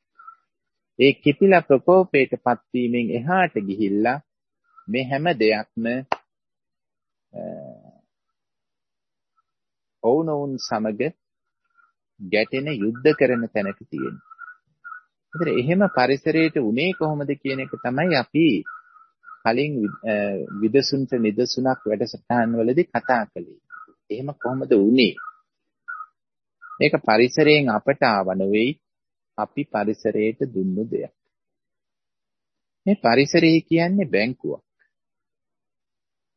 Speaker 1: ඒ කිපිලා ප්‍රකෝපයටපත් වීමෙන් එහාට ගිහිල්ලා මේ හැම දෙයක්ම ඔවුනොවුන් සමග ගැටෙන යුද්ධ කරන තැනක තියෙනවා. ඒතර එහෙම පරිසරයට උනේ කොහොමද කියන එක තමයි අපි කලින් විදසුන්ට නිදසුනක් වැඩසටහන් වලදී කතා කළේ. එහෙම කොහොමද උනේ? මේක පරිසරයෙන් අපට ආව නෙවෙයි අපි පරිසරයට දුන්නු දෙයක්. මේ පරිසරය කියන්නේ බැංකුවක්.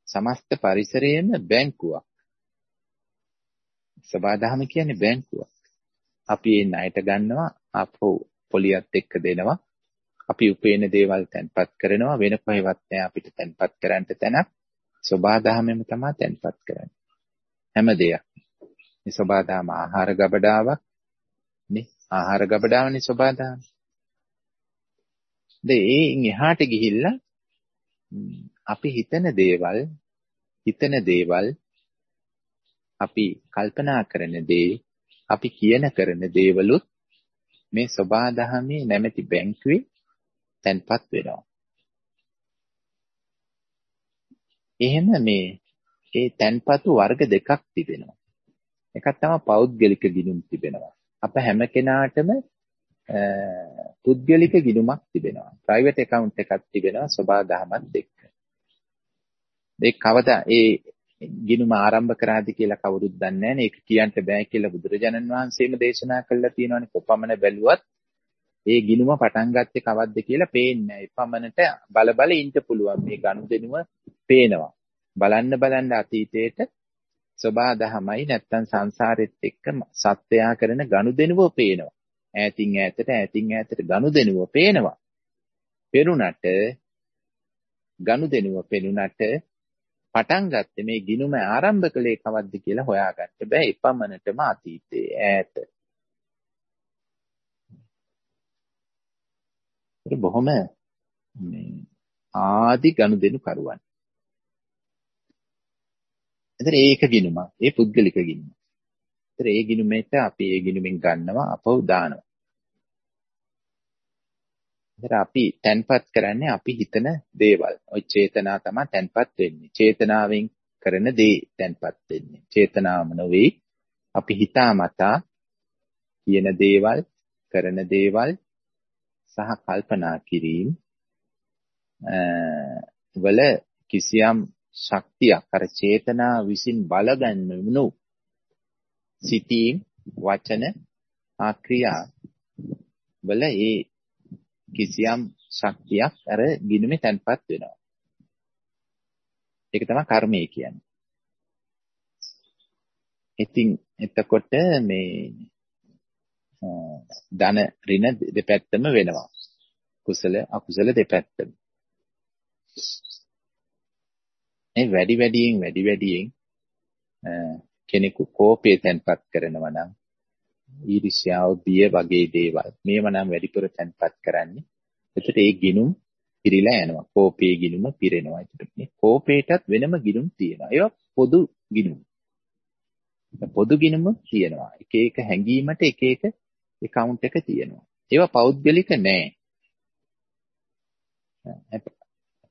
Speaker 1: සමස්ත පරිසරයේම බැංකුවක්. සබාදහම කියන්නේ බැංකුවක්. අපි ඒ ණයට ගන්නවා අපෝ පොලියත් එක්ක දෙනවා. අපි උපේන දේවල් තැන්පත් කරනවා. වෙන කොහෙවත් නැහැ අපිට තැන්පත් කරන්න තැනක්. සබාධමෙම තමයි තැන්පත් කරන්නේ. හැම දෙයක් මේ සබාධම ආහාර ගබඩාවක් නේ? ආහාර ගබඩාවනේ සබාධම. දෙයින් එහාට ගිහිල්ලා අපි හිතන දේවල් හිතන දේවල් අපි කල්පනා කරන දේ අපි කියන කරන දේවලුත් මේ සබාධමේ නැමැති බැංකුවේ තැන්පත් වෙනවා. එහෙම මේ ඒ තැන්පතු වර්ග දෙකක් තිබෙනවා. එකක් තමයි පෞද්ගලික ගිණුම් තිබෙනවා. අප හැම කෙනාටම පුද්ගලික ගිණුමක් තිබෙනවා. ප්‍රයිවට් account එකක් තිබෙනවා සබාධමත් එක්ක. ඒ කවදා ඒ ගිණුම ආරම්භ කරාද කියලා කවුරුත් දන්නේ නැහැ. ඒක කියන්න බෑ කියලා බුදුරජාණන් වහන්සේම දේශනා කළා තියෙනවානේ. කොපමණ බැලුවත් ඒ ගිණුම පටන් ගත්තේ කවද්ද කියලා පේන්නේ නැහැ. පමණට බල බල ඉන්න පුළුවන්. මේ ගනුදෙනුව පේනවා. බලන්න බලන්න අතීතයේට සබා දහමයි නැත්තම් සංසාරෙත් එක්ක සත්‍යයා කරන ගනුදෙනුව පේනවා. ඈතින් ඈතට ඈතින් ඈතට ගනුදෙනුව පේනවා. පෙරුණට ගනුදෙනුව පෙනුනට පටන් ගත්තේ මේ ගිනුම ආරම්භ කළේ කවද්ද කියලා හොයාගන්න බෑ. එපමණටම අතීතයේ ඈත. ඒක බොහොම මේ ආදි ගනුදෙනු කරුවන්. එතන ඒක ගිනුම. ඒ පුද්ගලික ගිනුම. එතන ඒ ගිනුමෙට අපි ඒ ගිනුමෙන් ගන්නවා අපව දානවා. එතන අපි තැන්පත් කරන්නේ අපි හිතන දේවල්. ওই චේතනා තමයි තැන්පත් වෙන්නේ. චේතනාවෙන් කරන දේ තැන්පත් වෙන්නේ. චේතනාවම නෙවෙයි අපි හිතාමතා කියන දේවල්, කරන දේවල් සහ කල්පනා කිරීම වල කිසියම් ශක්තියක් අර චේතනා විසින් බලගන්නු සිතීම් වචන ආක්‍රියා වල ඒ කිසියම් ශක්තියක් අර ගිනුමේ තැන්පත් වෙනවා. ඒක තමයි කර්මය කියන්නේ. ඉතින් එතකොට මේ ධන ඍණ දෙපැත්තම වෙනවා. කුසල අකුසල දෙපැත්තම. මේ වැඩි වැඩියෙන් වැඩි වැඩියෙන් කෙනෙකු කෝපය තැන්පත් කරනවා නම් ඊර්ෂ්‍යාව බිය වගේ දේවල් මේව නම් වැඩිපුර තැන්පත් කරන්නේ. එතකොට ඒ ගිනුම් පිරීලා යනවා. කෝපයේ ගිනුම පිරෙනවා. එතකොට මේ කෝපේටත් වෙනම ගිනුම් තියෙනවා. ඒවා පොදු ගිනුම්. පොදු ගිනුම තියෙනවා. එක එක හැඟීමට එක එක account එක තියෙනවා. ඒවා පෞද්ගලික නෑ.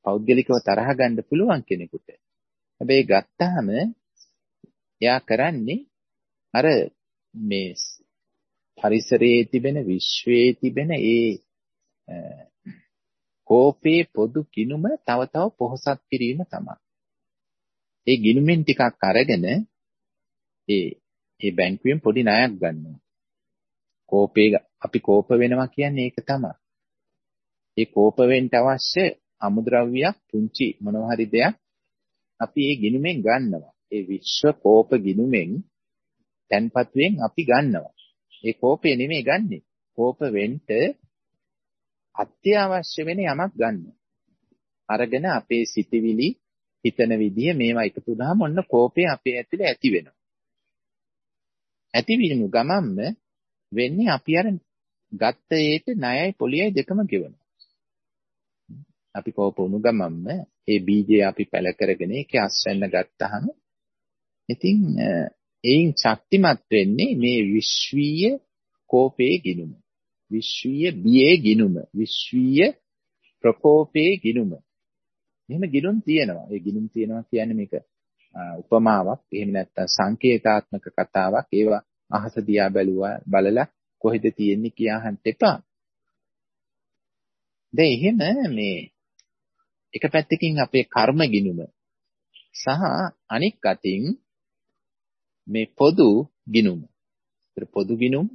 Speaker 1: පෞද්ගලිකව තරහ ගන්න පුළුවන් කෙනෙකුට. හැබැයි ගත්තාම එයා කරන්නේ අර මේ පරිසරයේ තිබෙන විශ්වයේ තිබෙන ඒ කෝපේ පොදු ගිනුම තව තව පොහසත් කිරීම තමයි. ඒ ගිනුමෙන් ටිකක් අරගෙන ඒ ඒ බැංකුවෙන් පොඩි ණයක් ගන්නවා. කෝපේ අපි කෝප වෙනවා කියන්නේ ඒක තමයි. ඒ කෝප වෙන්න අවශ්‍ය අමුද්‍රව්‍යයක් පුංචි මොනවා හරි දෙයක් අපි ඒ ගිනුමෙන් ගන්නවා. ඒ විශ්ව කෝප ගිනුමෙන් තැන්පතුවෙන් අපි ගන්නවා. ඒ කෝපය නෙමෙයි ගන්නෙ. කෝප වෙන්න අත්‍යවශ්‍ය වෙන යමක් ගන්න. අරගෙන අපේ සිතවිලි හිතන විදිය මේවා එකතු වුණාම ඔන්න කෝපය අපේ ඇතුලේ ඇති වෙනවා. ඇති වීමු ගමන්ම වෙන්නේ අපි අර ගත්ත ඒට ණයයි පොලියයි දෙකම ගෙවනවා. අපි කෝප වුණු ගමන්ම ඒ බීජය අපි පැල කරගෙන ඒකේ අස්වැන්න ගත්තාම ඉතින් එයින් ශක්තිමත් වෙන්නේ මේ විශ්වීය කෝපයේ ගිනුම. විශ්වීය බියේ ගිනුම. විශ්වීය ප්‍රකෝපයේ ගිනුම. එහෙම ගිනුම් තියෙනවා. ඒ ගිනුම් තියෙනවා කියන්නේ මේක උපමාවක්. එහෙම නැත්නම් සංකේතාත්මක කතාවක්. ඒවා අහස දිහා බැලුවා බලලා කොහෙද තියෙන්නේ කියා අහන්න එපා. දැන් එහෙම මේ එක පැත්තකින් අපේ කර්ම ගිනුම සහ අනික් අතින් මේ පොදු ගිනුම. ඒතර පොදු ගිනුම්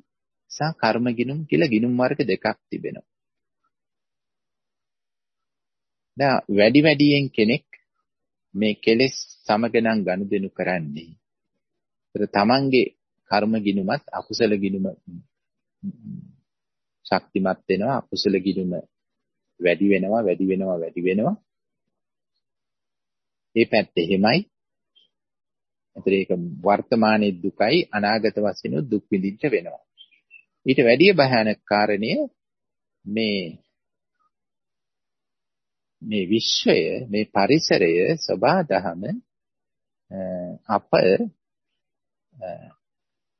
Speaker 1: සහ කර්ම ගිනුම් කියලා ගිනුම් වර්ග දෙකක් තිබෙනවා. දැන් වැඩි වැඩියෙන් කෙනෙක් මේ කෙලෙස් සමග නම් ගනුදෙනු කරන්නේ. ඒතර තමන්ගේ කර්ම ගිනුමත් අකුසල ගිනුම ශක්තිමත් වෙනවා අකුසල ගිනුම වැඩි වෙනවා වැඩි වෙනවා වැඩි වෙනවා. ඒ පැත්ත එහෙමයි. ඒතර ඒක වර්තමානයේ දුකයි අනාගත වශයෙන් දුක් විඳින්න වෙනවා. ඊට වැඩිය භයානක කාරණය මේ මේ විශ්වය මේ පරිසරය සබාදහම අප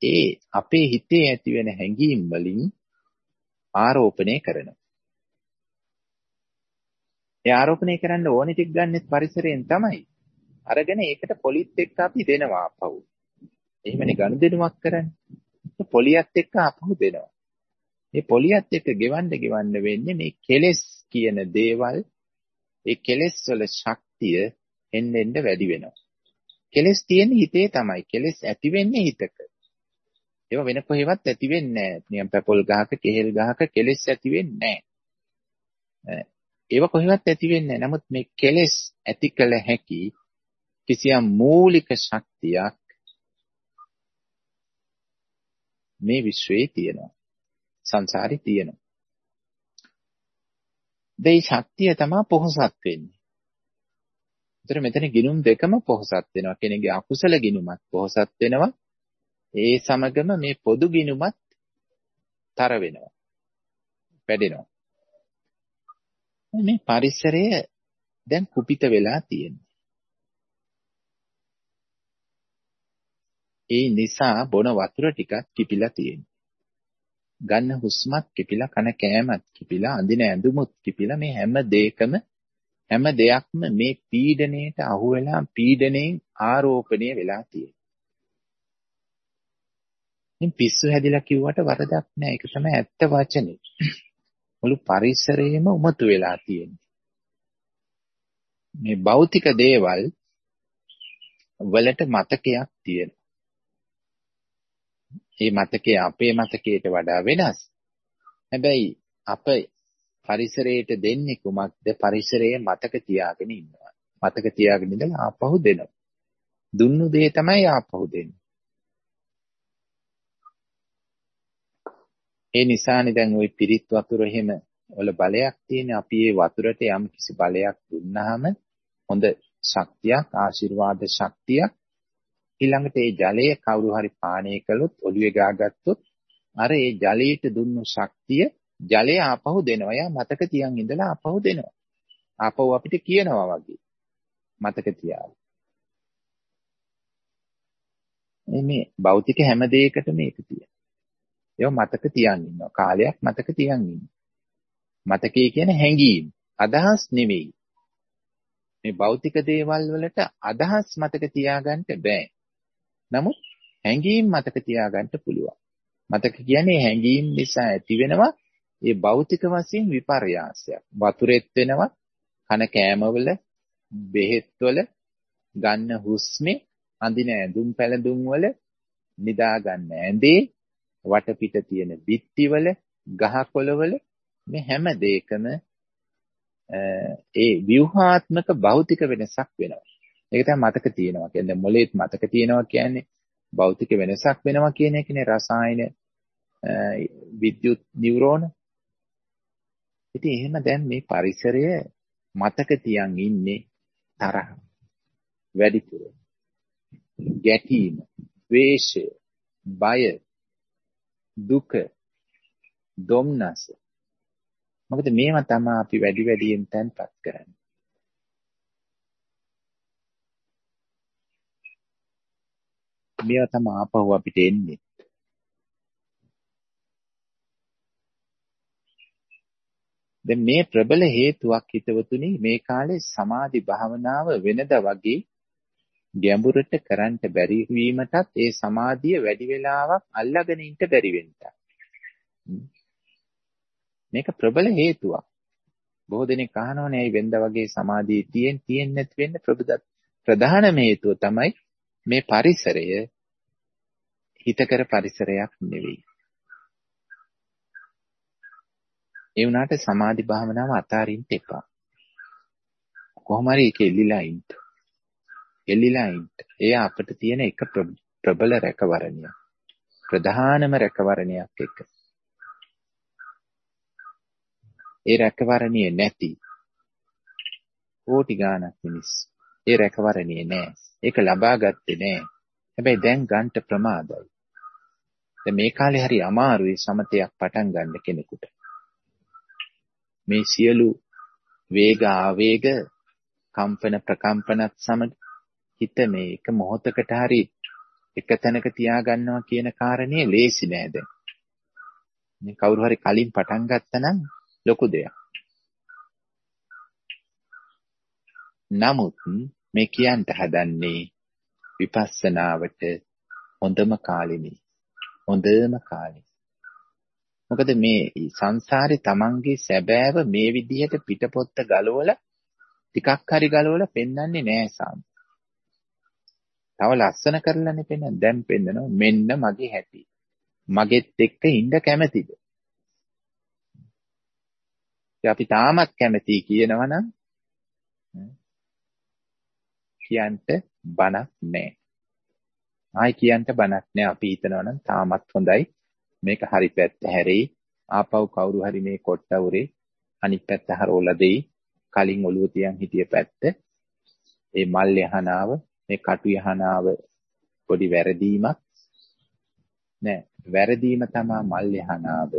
Speaker 1: ඒ අපේ හිතේ ඇති වෙන හැඟීම් වලින් ආරෝපණය කරනවා. ඒ ආරෝපණය කරන්න ඕනි ටික ගන්නෙත් පරිසරයෙන් තමයි. අරගෙන ඒකට පොලිත් එක්ක අපි දෙනවා අපහු. එහෙමනේ ගනුදෙනුවක් කරන්නේ. පොලියත් එක්ක අපහු දෙනවා. මේ පොලියත් එක්ක ගෙවන්න ගෙවන්න වෙන්නේ මේ කෙලෙස් කියන දේවල් ඒ කෙලෙස් වල ශක්තිය එන්න එන්න වැඩි වෙනවා. කෙලෙස් තියෙන්නේ හිතේ තමයි. කෙලෙස් ඇති වෙන්නේ හිතක. ඒවා වෙන කොහෙවත් ඇති වෙන්නේ නැහැ. නියම් පැපොල් ගහක, කෙහෙල් ගහක කෙලෙස් ඇති වෙන්නේ නැහැ. ඒව කොහෙවත් ඇති වෙන්නේ නැහැ. නමුත් මේ කෙලෙස් ඇති කළ හැකි කිසියම් මූලික ශක්තියක් මේ විශ්වයේ තියෙනවා. සංසාරේ තියෙනවා. මේ ශක්තිය තමයි පොහසත් වෙන්නේ. ඒතර මෙතන ගිනුම් දෙකම පොහසත් වෙනවා. කෙනෙක්ගේ අකුසල ගිනුමත් පොහසත් වෙනවා. ඒ සමගම මේ පොදු ගිනුමත් තර වෙනවා. වැඩෙනවා. මේ පරිසරය දැන් කුපිත වෙලා තියෙනවා. ඒ නිසා බොන වතුර ටිකක් කිපිලා තියෙනවා. ගන්න හුස්මත් කිපිලා කන කෑමත් කිපිලා අඳින ඇඳුමුත් කිපිලා මේ හැම දෙයකම හැම දෙයක්ම මේ පීඩණයට අහු වෙලා පීඩණයෙන් ආරෝපණය වෙලා තියෙනවා. ඉතින් පිස්සු හැදිලා කිව්වට වරදක් නෑ. ඒක තමයි ඇත්ත වචනේ. මුළු පරිසරයේම උමතු වෙලා තියෙන්නේ. මේ භෞතික දේවල් වලට මතකයක් තියෙනවා. මේ මතකය අපේ මතකයට වඩා වෙනස්. හැබැයි අප පරිසරයට දෙන්නේ කුමක්ද? පරිසරයේ මතක තියාගෙන ඉන්නවා. මතක තියාගෙන ඉඳලා ආපහු දෙනවා. දුන්නු දේ තමයි ආපහු දෙන්නේ. ඒ නිසානේ දැන් ওই පිරිත් වතුර එහෙම වල බලයක් තියෙන අපි ඒ වතුරට යම් කිසි බලයක් දුන්නාම හොඳ ශක්තියක් ආශිර්වාද ශක්තියක් ඊළඟට ඒ ජලය කවුරු හරි පානය කළොත් ඔළුවේ ගාගත්තොත් අර ඒ ජලයට දුන්නු ශක්තිය ජලය ආපහු දෙනවා. යා මතක තියන් ඉඳලා ආපහු දෙනවා. ආපහු අපිට කියනවා වගේ. මතක තියාගන්න. මේ භෞතික හැම දෙයකටම මේක තියෙනවා. ඒවා මතක තියන් ඉන්නවා. කාලයක් මතක තියන් ඉන්නවා. මතකයේ කියන හැඟීම්, අදහස් නෙවෙයි. මේ භෞතික දේවල් වලට අදහස් මතක තියාගන්න බෑ. නමුත් හැඟීම් මතක තියාගන්න පුළුවන්. මතක කියන්නේ හැඟීම් නිසා ඇති වෙනවා ඒ භෞතික වශයෙන් විපර්යාසයක්. වතුරෙත් වෙනවා, කන කෑමවල, බෙහෙත්වල, ගන්න හුස්මේ, අඳින ඇඳුම් පැළඳුම් වල, නිදා ගන්න ඇඳේ, වටපිට තියෙන බිත්තිවල, ගහකොළවල මේ හැම දෙයකම ඒ ව්‍යුහාත්මක භෞතික වෙනසක් වෙනවා. ඒක තමයි මතක තියෙනවා. කියන්නේ මොලේත් මතක තියෙනවා කියන්නේ භෞතික වෙනසක් වෙනවා කියන එකනේ රසායන විද්‍යුත් නියුරෝන. ඉතින් එහෙම දැන් මේ පරිසරය මතක තියන් ඉන්නේ තරහ. වැඩිපුර. ගැටීම, ද්වේෂය, බය, දුක, දුම්නස. මොකද මේවා තමයි අපි වැඩි වැඩියෙන් තැන්පත් කරන්නේ. මේවා තමයි ආපහු අපිට එන්නේ. දැන් මේ ප්‍රබල හේතුවක් හිතවතුනි මේ කාලේ සමාධි භාවනාව වෙනද වගේ ගැඹුරට කරන්න බැරි වීමටත් ඒ සමාධිය වැඩි වෙලාවක් අල්ලගෙන ඉන්න බැරි වෙන්නත්. මේක ප්‍රබල හේතුවක්. බොහෝ දෙනෙක් අහනවනේ ඇයි වෙනද වගේ සමාධිය තියෙන් තියෙන්නේ නැති වෙන්න ප්‍රධානම හේතුව තමයි මේ පරිසරය හිතකර පරිසරයක් නෙවෙයි. ඒ වුණාට සමාධි භාවනාව අතාරින්න එපා. කොහොම හරි ඒක එල්ලිලා ඉන්න. එල්ලිලා ඉන්න. එය අපිට තියෙන එක ප්‍රබල රැකවරණයක්. ප්‍රධානම රැකවරණයක් එක. ඒ රැකවරණිය නැති කෝටි ගාණක් මිනිස් ඒ රැකවරණිය නෑ. ඒක ලබා ගත්තේ නෑ. හැබැයි දැන් ගන්නට ප්‍රමාදයි. දැන් මේ කාලේ හරි අමාරුයි සමතයක් පටන් ගන්න කෙනෙකුට. මේ සියලු වේග ආවේග කම්පන ප්‍රකම්පනත් සමග හිත මේ එක මොහොතකට හරි එක තැනක තියාගන්නවා කියන කාරණේ ලේසි නෑ දැන්. මේ කවුරු හරි කලින් පටන් ගත්තා නම් ලොකු දෙයක්. නමුත් මේ කියන්න හදන්නේ විපස්සනාවට හොඳම කාලෙනේ. හොඳම කාලේ. මොකද මේ සංසාරේ Tamange සැබෑව මේ විදිහට පිටපොත්ත ගලවලා ටිකක් හරි ගලවලා පෙන්වන්නේ නෑ සාම. තව ලස්සන කරලානේ පෙන්වන්නේ. දැන් පෙන්නනවා මෙන්න මගේ හැටි. මගෙත් එක්ක ඉන්න කැමතිද? අපි තාමත් කැමති කියනවනම් කියන්ට බණක් නැහැ. ආයි කියන්ට බණක් නැහැ. අපි හිතනවනම් තාමත් හොඳයි. මේක හරි පැත්ත හැරෙයි. ආපහු කවුරු හරි මේ කොට්ටවුරේ අනිත් පැත්ත හරවලා දෙයි. කලින් ඔළුව තියන් හිටිය පැත්ත. ඒ මල් යහනාව, මේ කටු යහනාව පොඩි වැරදීමක් නෑ. වැරදීම තමයි මල් යහනාව.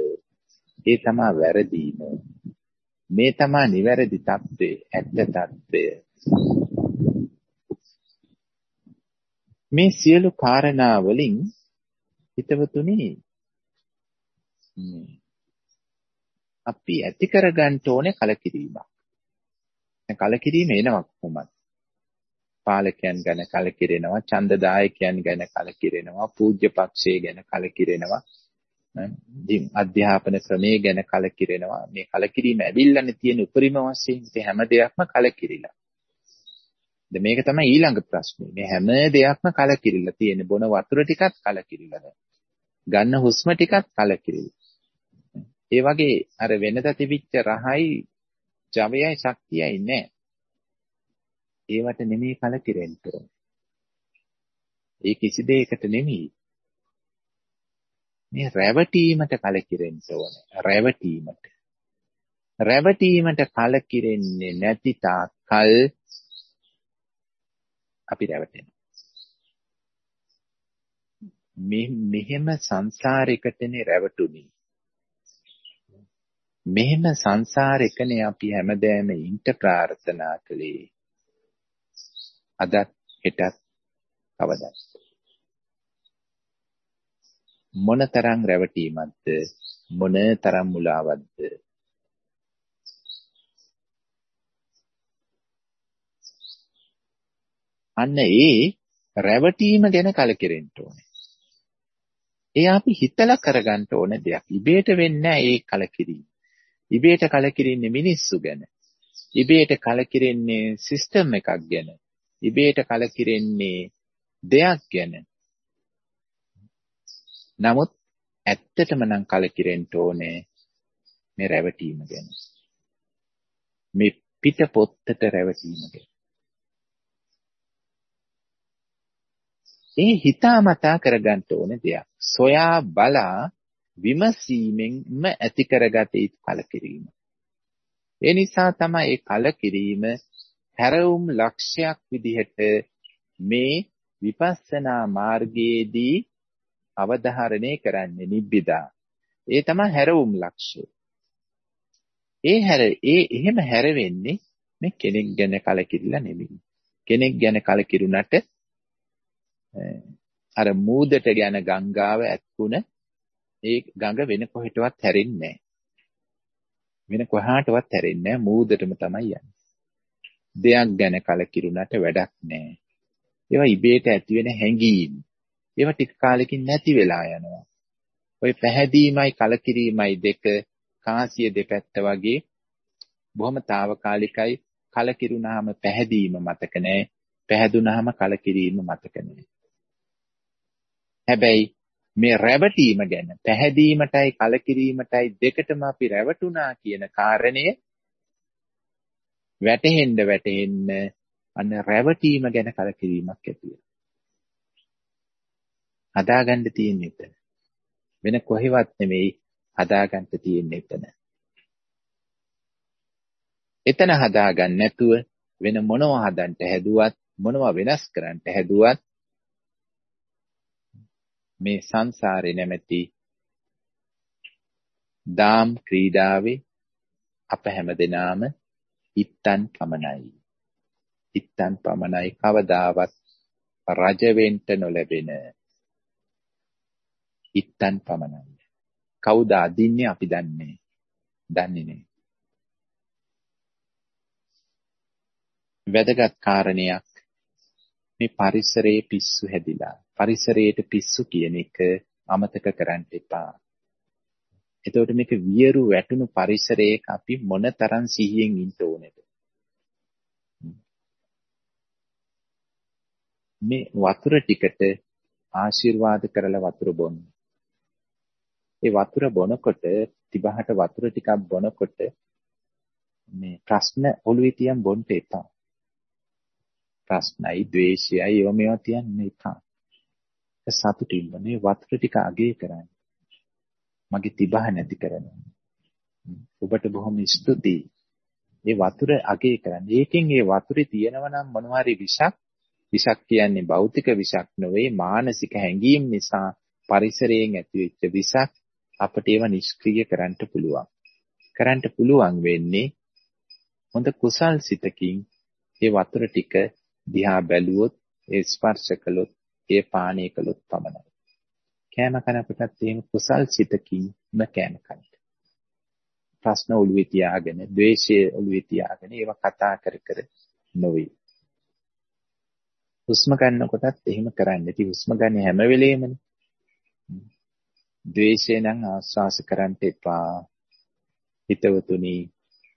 Speaker 1: ඒ තමයි වැරදීම. මේ තමයි නිවැරදි தත්ත්වය, ඇත්ත தත්ත්වය. මේ සියලු කාරණා වලින් හිතවතුනි අපි ඇති කරගන්න ඕනේ කලකිරීමක්. කලකිරීම එනවා කොහොමද? පාලකයන් ගැන කලකිරෙනවා, ඡන්දදායකයන් ගැන කලකිරෙනවා, පූජ්‍ය පක්ෂය ගැන කලකිරෙනවා. ඉතින් අධ්‍යාපන ක්‍රමයේ ගැන කලකිරෙනවා. මේ කලකිරීම ඇවිල්ලානේ තියෙන උපරිම වශයෙන් හැම දෙයක්ම කලකිරිලා. දැන් මේක තමයි ඊළඟ ප්‍රශ්නේ. මේ හැම දෙයක්ම කලකිරිලා තියෙන. බොන වතුර ටිකත් කලකිරිලා ගන්න හුස්ම ටිකත් කලකිරිලා. ඒ වගේ අර වෙනද තිබිච්ච රහයි ජවයයි ශක්තියයි නැහැ. ඒවට නෙමෙයි කලකිරෙන්න ඕනේ. ඒ කිසි දෙයකට නෙමෙයි. මේ රැවටීමට කලකිරෙන්න ඕනේ. රැවටීමට. රැවටීමට කලකිරෙන්නේ නැති තාක්කල් අපි රැවටෙනවා. මේ මෙහෙම සංසාරයකටනේ රැවටුනේ. මෙහෙම සංසාරෙකනේ අපි හැමදෑම ඉන්ට ප්‍රාර්ථනා කළේ. අදත් හෙටත් කවදත්. මොනතරම් රැවටීමක්ද මොනතරම් මුලාවක්ද අන්න ඒ රැවටීම ගැන කලකිරෙන්න ඕනේ. ඒ අපි හිතලා කරගන්න ඕන දෙයක්. ඉබේට වෙන්නේ ඒ කලකිරීම. ඉබේට කලකිරින්නේ මිනිස්සු ගැන. ඉබේට කලකිරෙන්නේ සිස්ටම් එකක් ගැන. ඉබේට කලකිරෙන්නේ දෙයක් ගැන. නමුත් ඇත්තටම නම් කලකිරෙන්න ඕනේ මේ රැවටීම ගැන. මේ පිට පොත්තට රැවටීම ගැන. ඒ හිතාමතා කරගන්න ඕනේ දෙයක්. සොයා බලා විමසීමෙන්ම ඇති කරගත යුතු කලකිරීම. ඒ නිසා තමයි ඒ කලකිරීම හැරවුම් ලක්ෂයක් විදිහට මේ විපස්සනා මාර්ගයේදී අවධාරණය කරන්නේ නිබ්බිදා. ඒ තමයි හැරවුම් ලක්ෂය. ඒ හැර ඒ එහෙම හැරෙන්නේ මේ කෙනෙක් ගැන කලකිරිලා නෙමෙයි. කෙනෙක් ගැන කලකිරුණට අර මූදට යන ගංගාව ඇත්කුණ ඒ ගඟ වෙන කොහෙටවත් හැරෙන්නේ වෙන කොහාටවත් හැරෙන්නේ මූදටම තමයි යන්නේ. දෙයක් ගැන කලකිරුණට වැඩක් නැහැ. ඒවා ඉබේට ඇති වෙන හැඟීම්. ඒවා ටික කාලෙකින් නැති වෙලා යනවා. ওই පැහැදීමයි කලකිරීමයි දෙක කාසිය දෙපැත්ත වගේ බොහොම తాවකාලිකයි කලකිරුණාම පැහැදීම මතක නැහැ පැහැදුනහම කලකිරීම මතක නැහැ හැබැයි මේ රැවටීම ගැන පැහැදීමටයි කලකිරීමටයි දෙකටම අපි රැවටුණා කියන කාරණය වැටහෙන්න වැටෙන්න අන්න රැවටීම ගැන කලකිරීමක් ඇති වෙනවා. හදාගන්න තියෙන්නේ එතන. වෙන කොහෙවත් නෙමෙයි හදාගන්න තියෙන්නේ එතන. එතන හදාගන්න නැතුව වෙන මොනවා හදන්න හැදුවත් මොනවා වෙනස් කරන්න හැදුවත් මේ සංසාරේ නැමැති දාම් ක්‍රීඩාවේ අප හැමදෙනාම ඉත්තන් පමණයි. ඉත්තන් පමණයි කවදාවත් රජ වෙන්න නොලැබෙන ඉත්තන් පමණයි. කවුද අදින්නේ අපි දන්නේ දන්නේ නෑ. වැදගත් කාරණයක් මේ පරිසරයේ පිස්සු හැදිලා පරිසරයට පිස්සු කියන එක අමතක කරන්න එපා. එතකොට මේක වියරු වැටුණු පරිසරයක අපි මොනතරම් සිහියෙන් ඉන්න ඕනේද? මේ වතුර ටිකට ආශිර්වාද කරලා වතුර බොන්න. ඒ වතුර බොනකොට තිබහට වතුර ටිකක් බොනකොට මේ ප්‍රශ්න ඔළුවේ තියන් බොන්න එපා. ප්‍රශ්නයි, ද්වේෂයයි ඒව මේවා තියන්න එපා. සතුටින් මේ වතුර ටික අගේ කරන්න. මගේ තිබහ නැති කරන. ඔබට බොහොම ස්තුතියි. මේ වතුර අගේ කරන්න. ඒකෙන් ඒ වතුරේ තියෙනවා නම් මොනවා හරි විෂක් විෂක් කියන්නේ භෞතික විෂක් නෙවෙයි මානසික හැඟීම් නිසා පරිසරයෙන් ඇතිවෙච්ච විෂක් අපට ඒව නිෂ්ක්‍රීය කරන්න පුළුවන්. කරන්න පුළුවන් වෙන්නේ හොඳ කුසල් සිතකින් ඒ වතුර ටික දිහා බැලුවොත් ඒ ස්පර්ශ කළොත් ඒ පානය කළොත් පමණයි. කෑම කනකොටත් එහෙම කුසල් සිතකින්ම කෑම කන්න. ප්‍රශ්න ඔළුවේ තියාගෙන, ද්වේෂය ඔළුවේ තියාගෙන ඒවා කතා කර කර නොවේ. හුස්ම ගන්නකොටත් එහෙම කරන්න. ඉතින් හුස්ම ගන්න හැම වෙලේමනේ. ද්වේෂය නම් ආස්වාස කරන්න එපා. හිතවතුනි,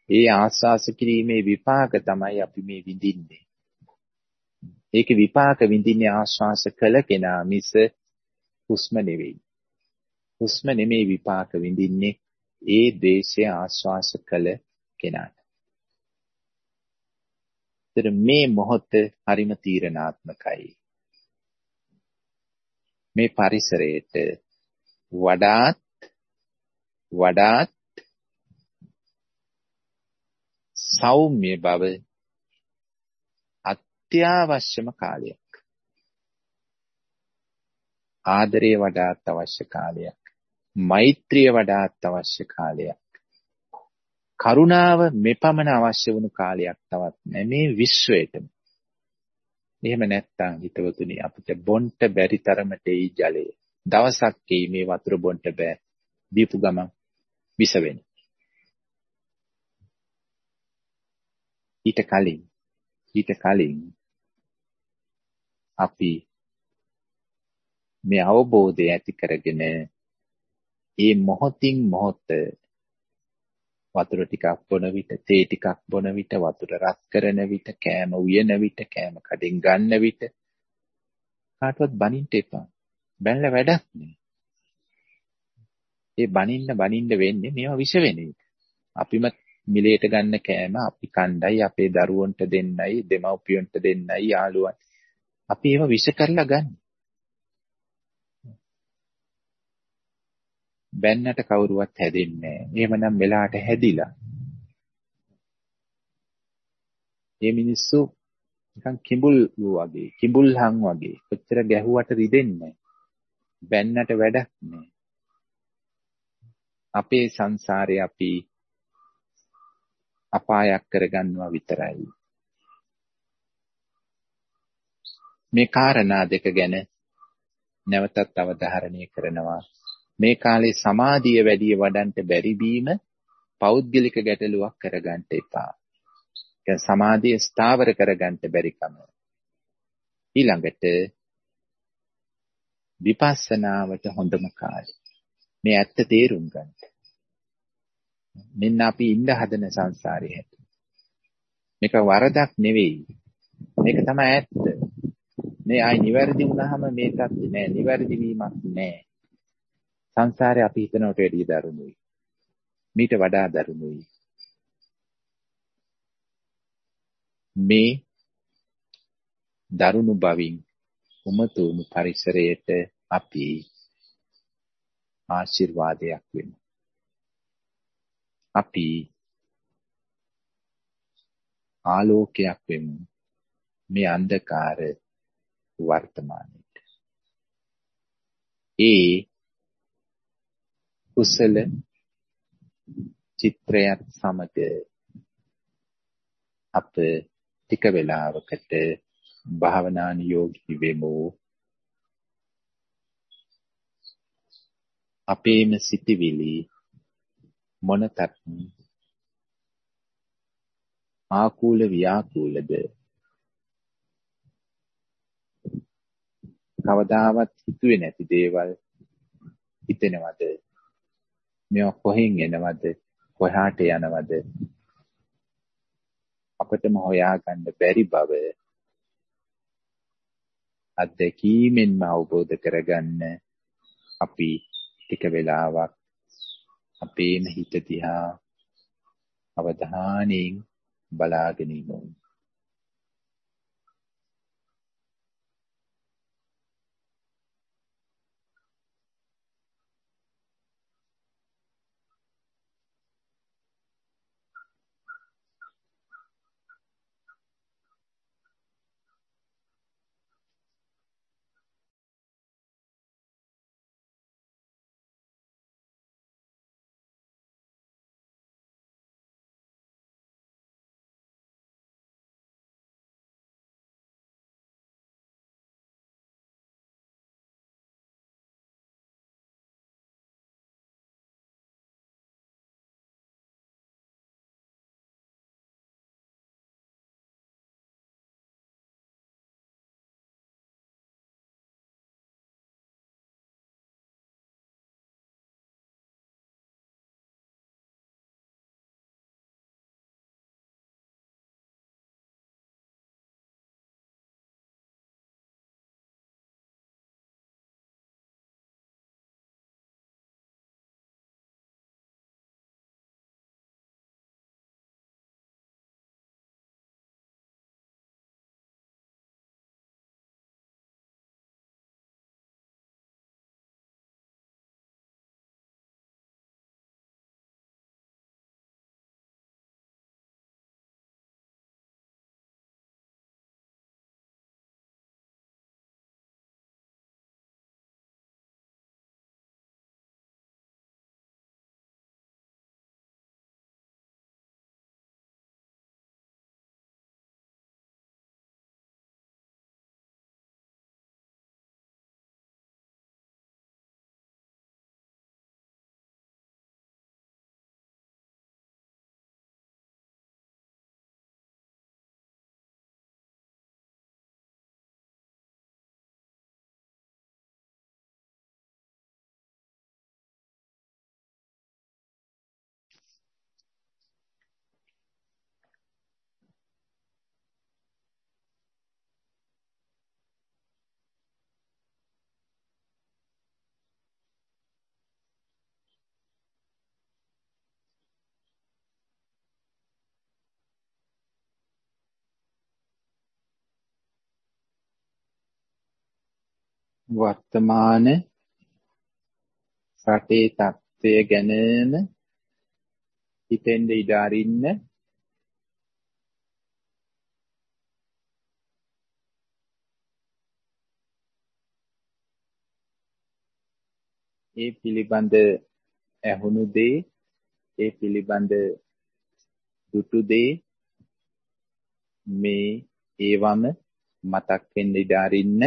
Speaker 1: ඒ ආස්වාස කිරීමේ විපාක තමයි අපි මේ විඳින්නේ. ඒකේ විපාක විඳින්නේ ආශ්වාස කළ කෙනා මිස හුස්ම නෙවෙයි. හුස්ම නෙමේ විපාක විඳින්නේ ඒ ද්වේෂය ආශ්වාස කළ කෙනාට. ඒතර මේ මොහොත හරිම තීරණාත්මකයි. මේ පරිසරයට වඩාත් වඩාත් සෞම්‍ය බව අත්‍යවශ්‍යම කාලයක්. ආදරය වඩාත් අවශ්‍ය කාලයක්. මෛත්‍රිය වඩාත් අවශ්‍ය කාලයක්. කරුණාව මෙපමණ අවශ්‍ය වුණු කාලයක් තවත් නැහැ මේ විශ්වයටම. එහෙම නැත්තම් හිතවතුනි අපිට බොන්ට බැරි තරමට ඒ ජලය. දවසක් මේ වතුර බොන්ට බෑ. දීපු ගමන් විස වෙන. ඊට කලින් ඊට කලින් අපි මේ අවබෝධය ඇති කරගෙන ඒ මොහොතින් මොහොත වතුර ටිකක් බොන විට තේ ටිකක් බොන විට වතුර රත් කරන විට කෑම උයන විට කෑම කඩෙන් ගන්න විට කාටවත් බනින්න එපා. බැලලා වැඩක් නෑ. ඒ බනින්න බනින්න වෙන්නේ මේවා විෂ වෙන එක. අපිම මිලේට ගන්න කෑම අපි කණ්ඩායි අපේ දරුවන්ට දෙන්නයි දෙමව්පියන්ට දෙන්නයි යාළුවන් අපි ඒව විෂ කරලා ගන්න. බැන්නට කවුරුවත් හැදෙන්නේ නැහැ. එහෙමනම් වෙලාවට හැදිලා. මේ මිනිස්සු නිකන් කිඹුල් වගේ, කිඹුල්හන් වගේ කොච්චර ගැහුවට රිදෙන්නේ බැන්නට වැඩක් නැහැ. අපේ සංසාරේ අපි අපායක් කරගන්නවා විතරයි. මේ කාරණා දෙක ගැන නැවතත් අවධාරණය කරනවා. මේ කාලේ සමාධිය වැඩි වඩන්ට බැරි වීම පෞද්ගලික ගැටලුවක් කරගන්න එපා. ඒ සමාධිය ස්ථාවර කරගන්න බැරි කම. ඊළඟට විපස්සනාවට හොඳම කාලය. මේ ඇත්ත තේරුම් ගන්න. මෙන්න අපි ඉන්න හදන සංසාරේ හැටි. මේක වරදක් නෙවෙයි. මේක තමයි ඇත්ත. මේ ආයි නිවැරදි වුණාම මේකත් නෑ නිවැරදි වීමක් නෑ. සංසාරේ අපි හිතනවට වැඩිය දරුණුයි. මීට වඩා දරුණුයි. මේ දරුණු බවින් උමතුණු පරිසරයට අපි ආශිර්වාදයක් වෙමු. අපි ආලෝකයක් වෙමු මේ අන්ධකාර වර්තමානයේ ඒ කුසල චිත්‍රයත් සමග අප ටික වේලාවකට භාවනා නියෝගී වෙමු. අපේම සිටිවිලි මොනතරම් ආකූල ව්‍යාකූලද කවදාවත් හිතුවේ නැති දේවල් හිතෙනවද? මේවා කොහෙන් එනවද? කොහාට යනවද? අපිටම හොයාගන්න බැරි බව අත්දැකීමෙන්ම අවබෝධ කරගන්න අපි ටික වෙලාවක් අපේම හිත දිහා අවධානයෙන් බලාගෙන ඉමු වර්තමාන රටේ තත්ත්වය ගැනම හිතෙන්ද ඉඩ අරින්න ඒ පිළිබඳ ඇහුණු දේ ඒ පිළිබඳ දුටු දේ මේ ඒවම මතක් වෙන්න ඉඩ අරින්න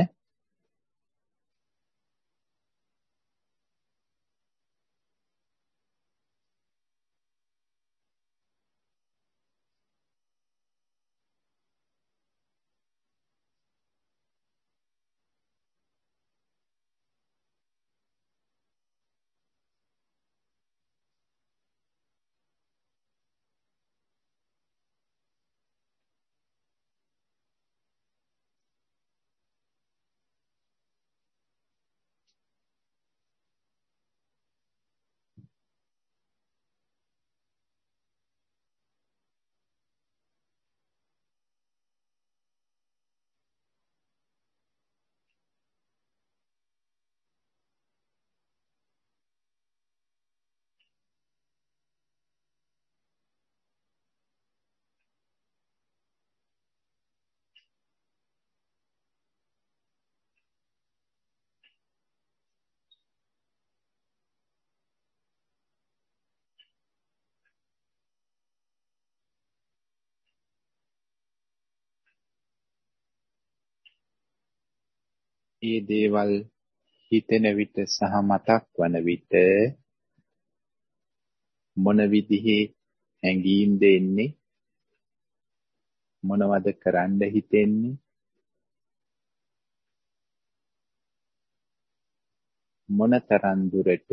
Speaker 1: ඒ දේවල් හිතෙන විට සහ මතක් වන විට මොන විදිහේ හැඟීම්ද එන්නේ මොනවද කරන්න හිතෙන්නේ? මොනතරම් දුරට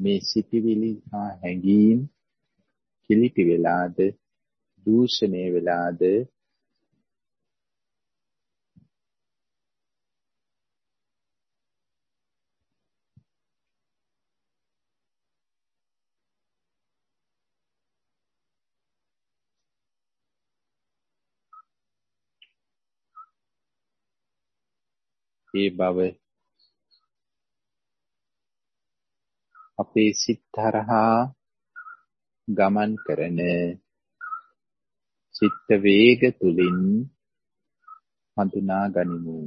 Speaker 1: මේ සිටිවිලි හා හැඟීම් කිලිටි වෙලාද දූෂණය වෙලාද ඒ බව අපේ සිත් හරහා ගමන් කරන චිත්ත වේග තුලින් හඳුනා ගනිමු.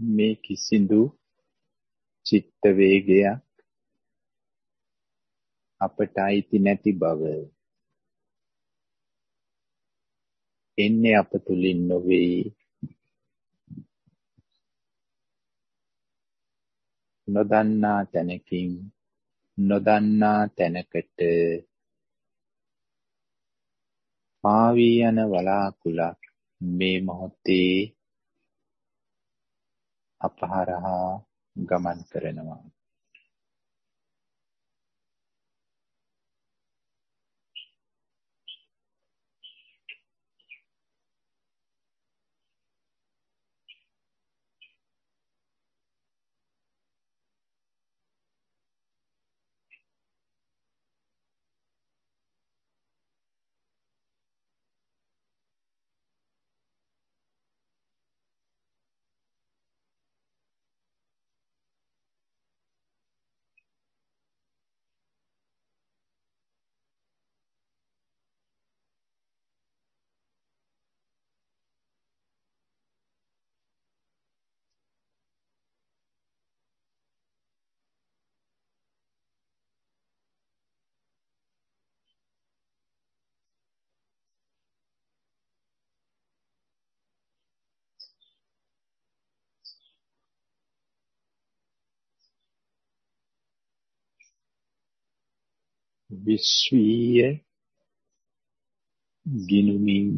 Speaker 1: මේ කිසිදු චිත්ත වේගයක් අපට අයිති නැති බව. එන්නේ අප තුලින් නොවේ. නොදන්නා තැනකින් නොදන්නා තැනකට පාවී යන වලාකුළක් මේ මොහොතේ අපහරහා ගමන් කරනවා. විශ්වීය ගිනුමින්.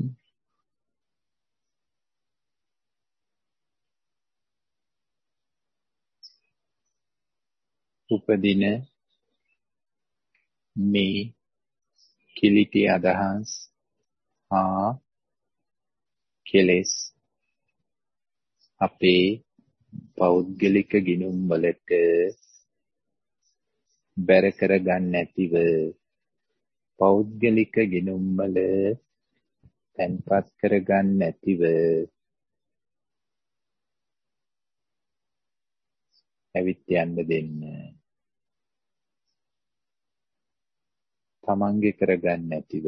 Speaker 1: උපදින මේ කිලිටි අදහස් හා කෙලෙස් අපේ පෞද්ගලික ගිනුම් වලට බැර කරගන්න නැතිව. පෞද්ගලික ගිනුම් වල තැන්පත් කරගන්න නැතිව. ඇවිත් යන්න දෙන්න. තමන්ගේ කරගන්න නැතිව.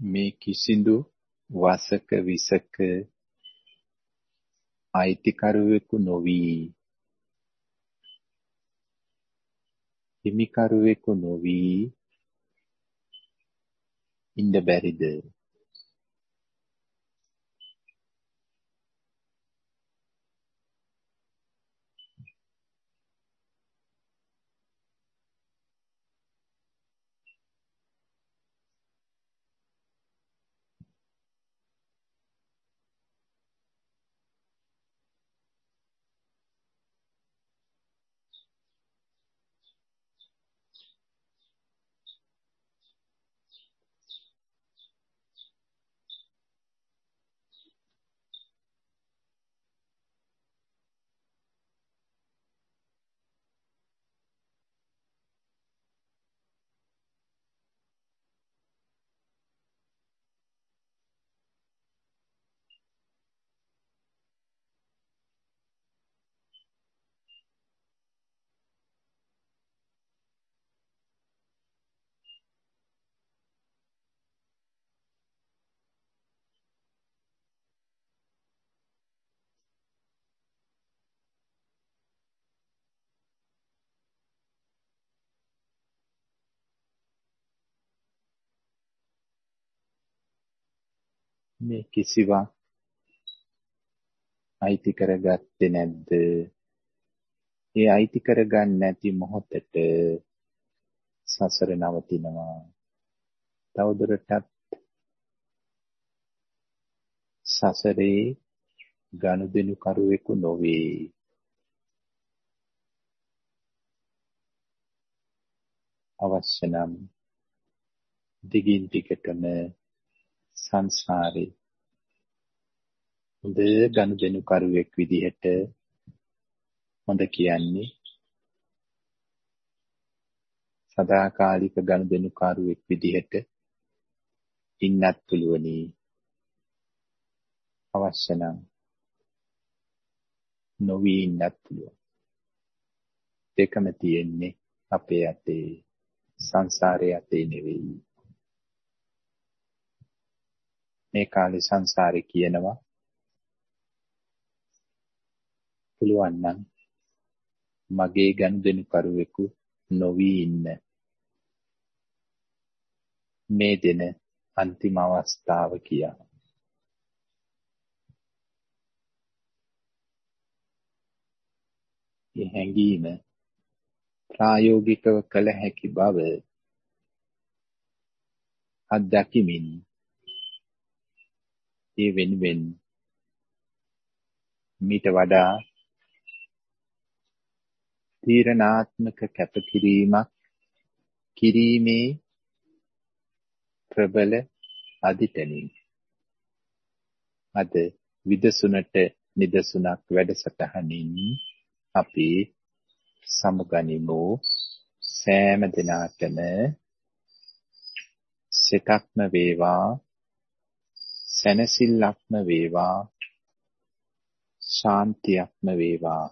Speaker 1: මේ කිසිදු වසක විසක අයිතිකරුවෙකු නොවි හිමිකරුවෙකු නොවි ඉන්න බැරිද? මේ කිසිවක් අයිති කරගත්තේ නැද්ද? ඒ අයිති කරගන්න නැති මොහොතට සසර නවතිනවා. තවදුරටත් සසරේ ගනුදෙනු කරුවෙකු නොවේ. අවශ්‍ය නම් දිගින් දිගටම සංසාරේ හොඳ ගනුදෙනු කරුවෙක් විදිහට හොඳ කියන්නේ සදාකාලික ගනුදෙනු කරුවෙක් විදිහට ඉන්නත් පුළුවනි අවශ්‍ය නම් නොවී ඉන්නත් පුළුවන් දෙකම තියෙන්නේ අපේ අතේ සංසාරයේ අතේ නෙවෙයි. මේ කාලේ සංසාරේ කියනවා පුළුවන් නම් මගේ ගනුදෙනු කරුවෙකු නොවී ඉන්න මේ දෙන අන්තිම අවස්ථාව කියා. මේ හැඟීම ප්‍රායෝගිකව කළ හැකි බව අත්දැකීමින් ඒ වෙනුවෙන් මීට වඩා තීරණාත්මක කැපකිරීමක් කිරීමේ ප්‍රබල අධිතනින් අද විදසුනට නිදසුනක් වැඩසටහනින් අපි සමුගනිමු. සෑම දිනාටම සිතක්ම වේවා. සැනසෙල්ලක්ම වේවා. ශාන්තියක්ම වේවා.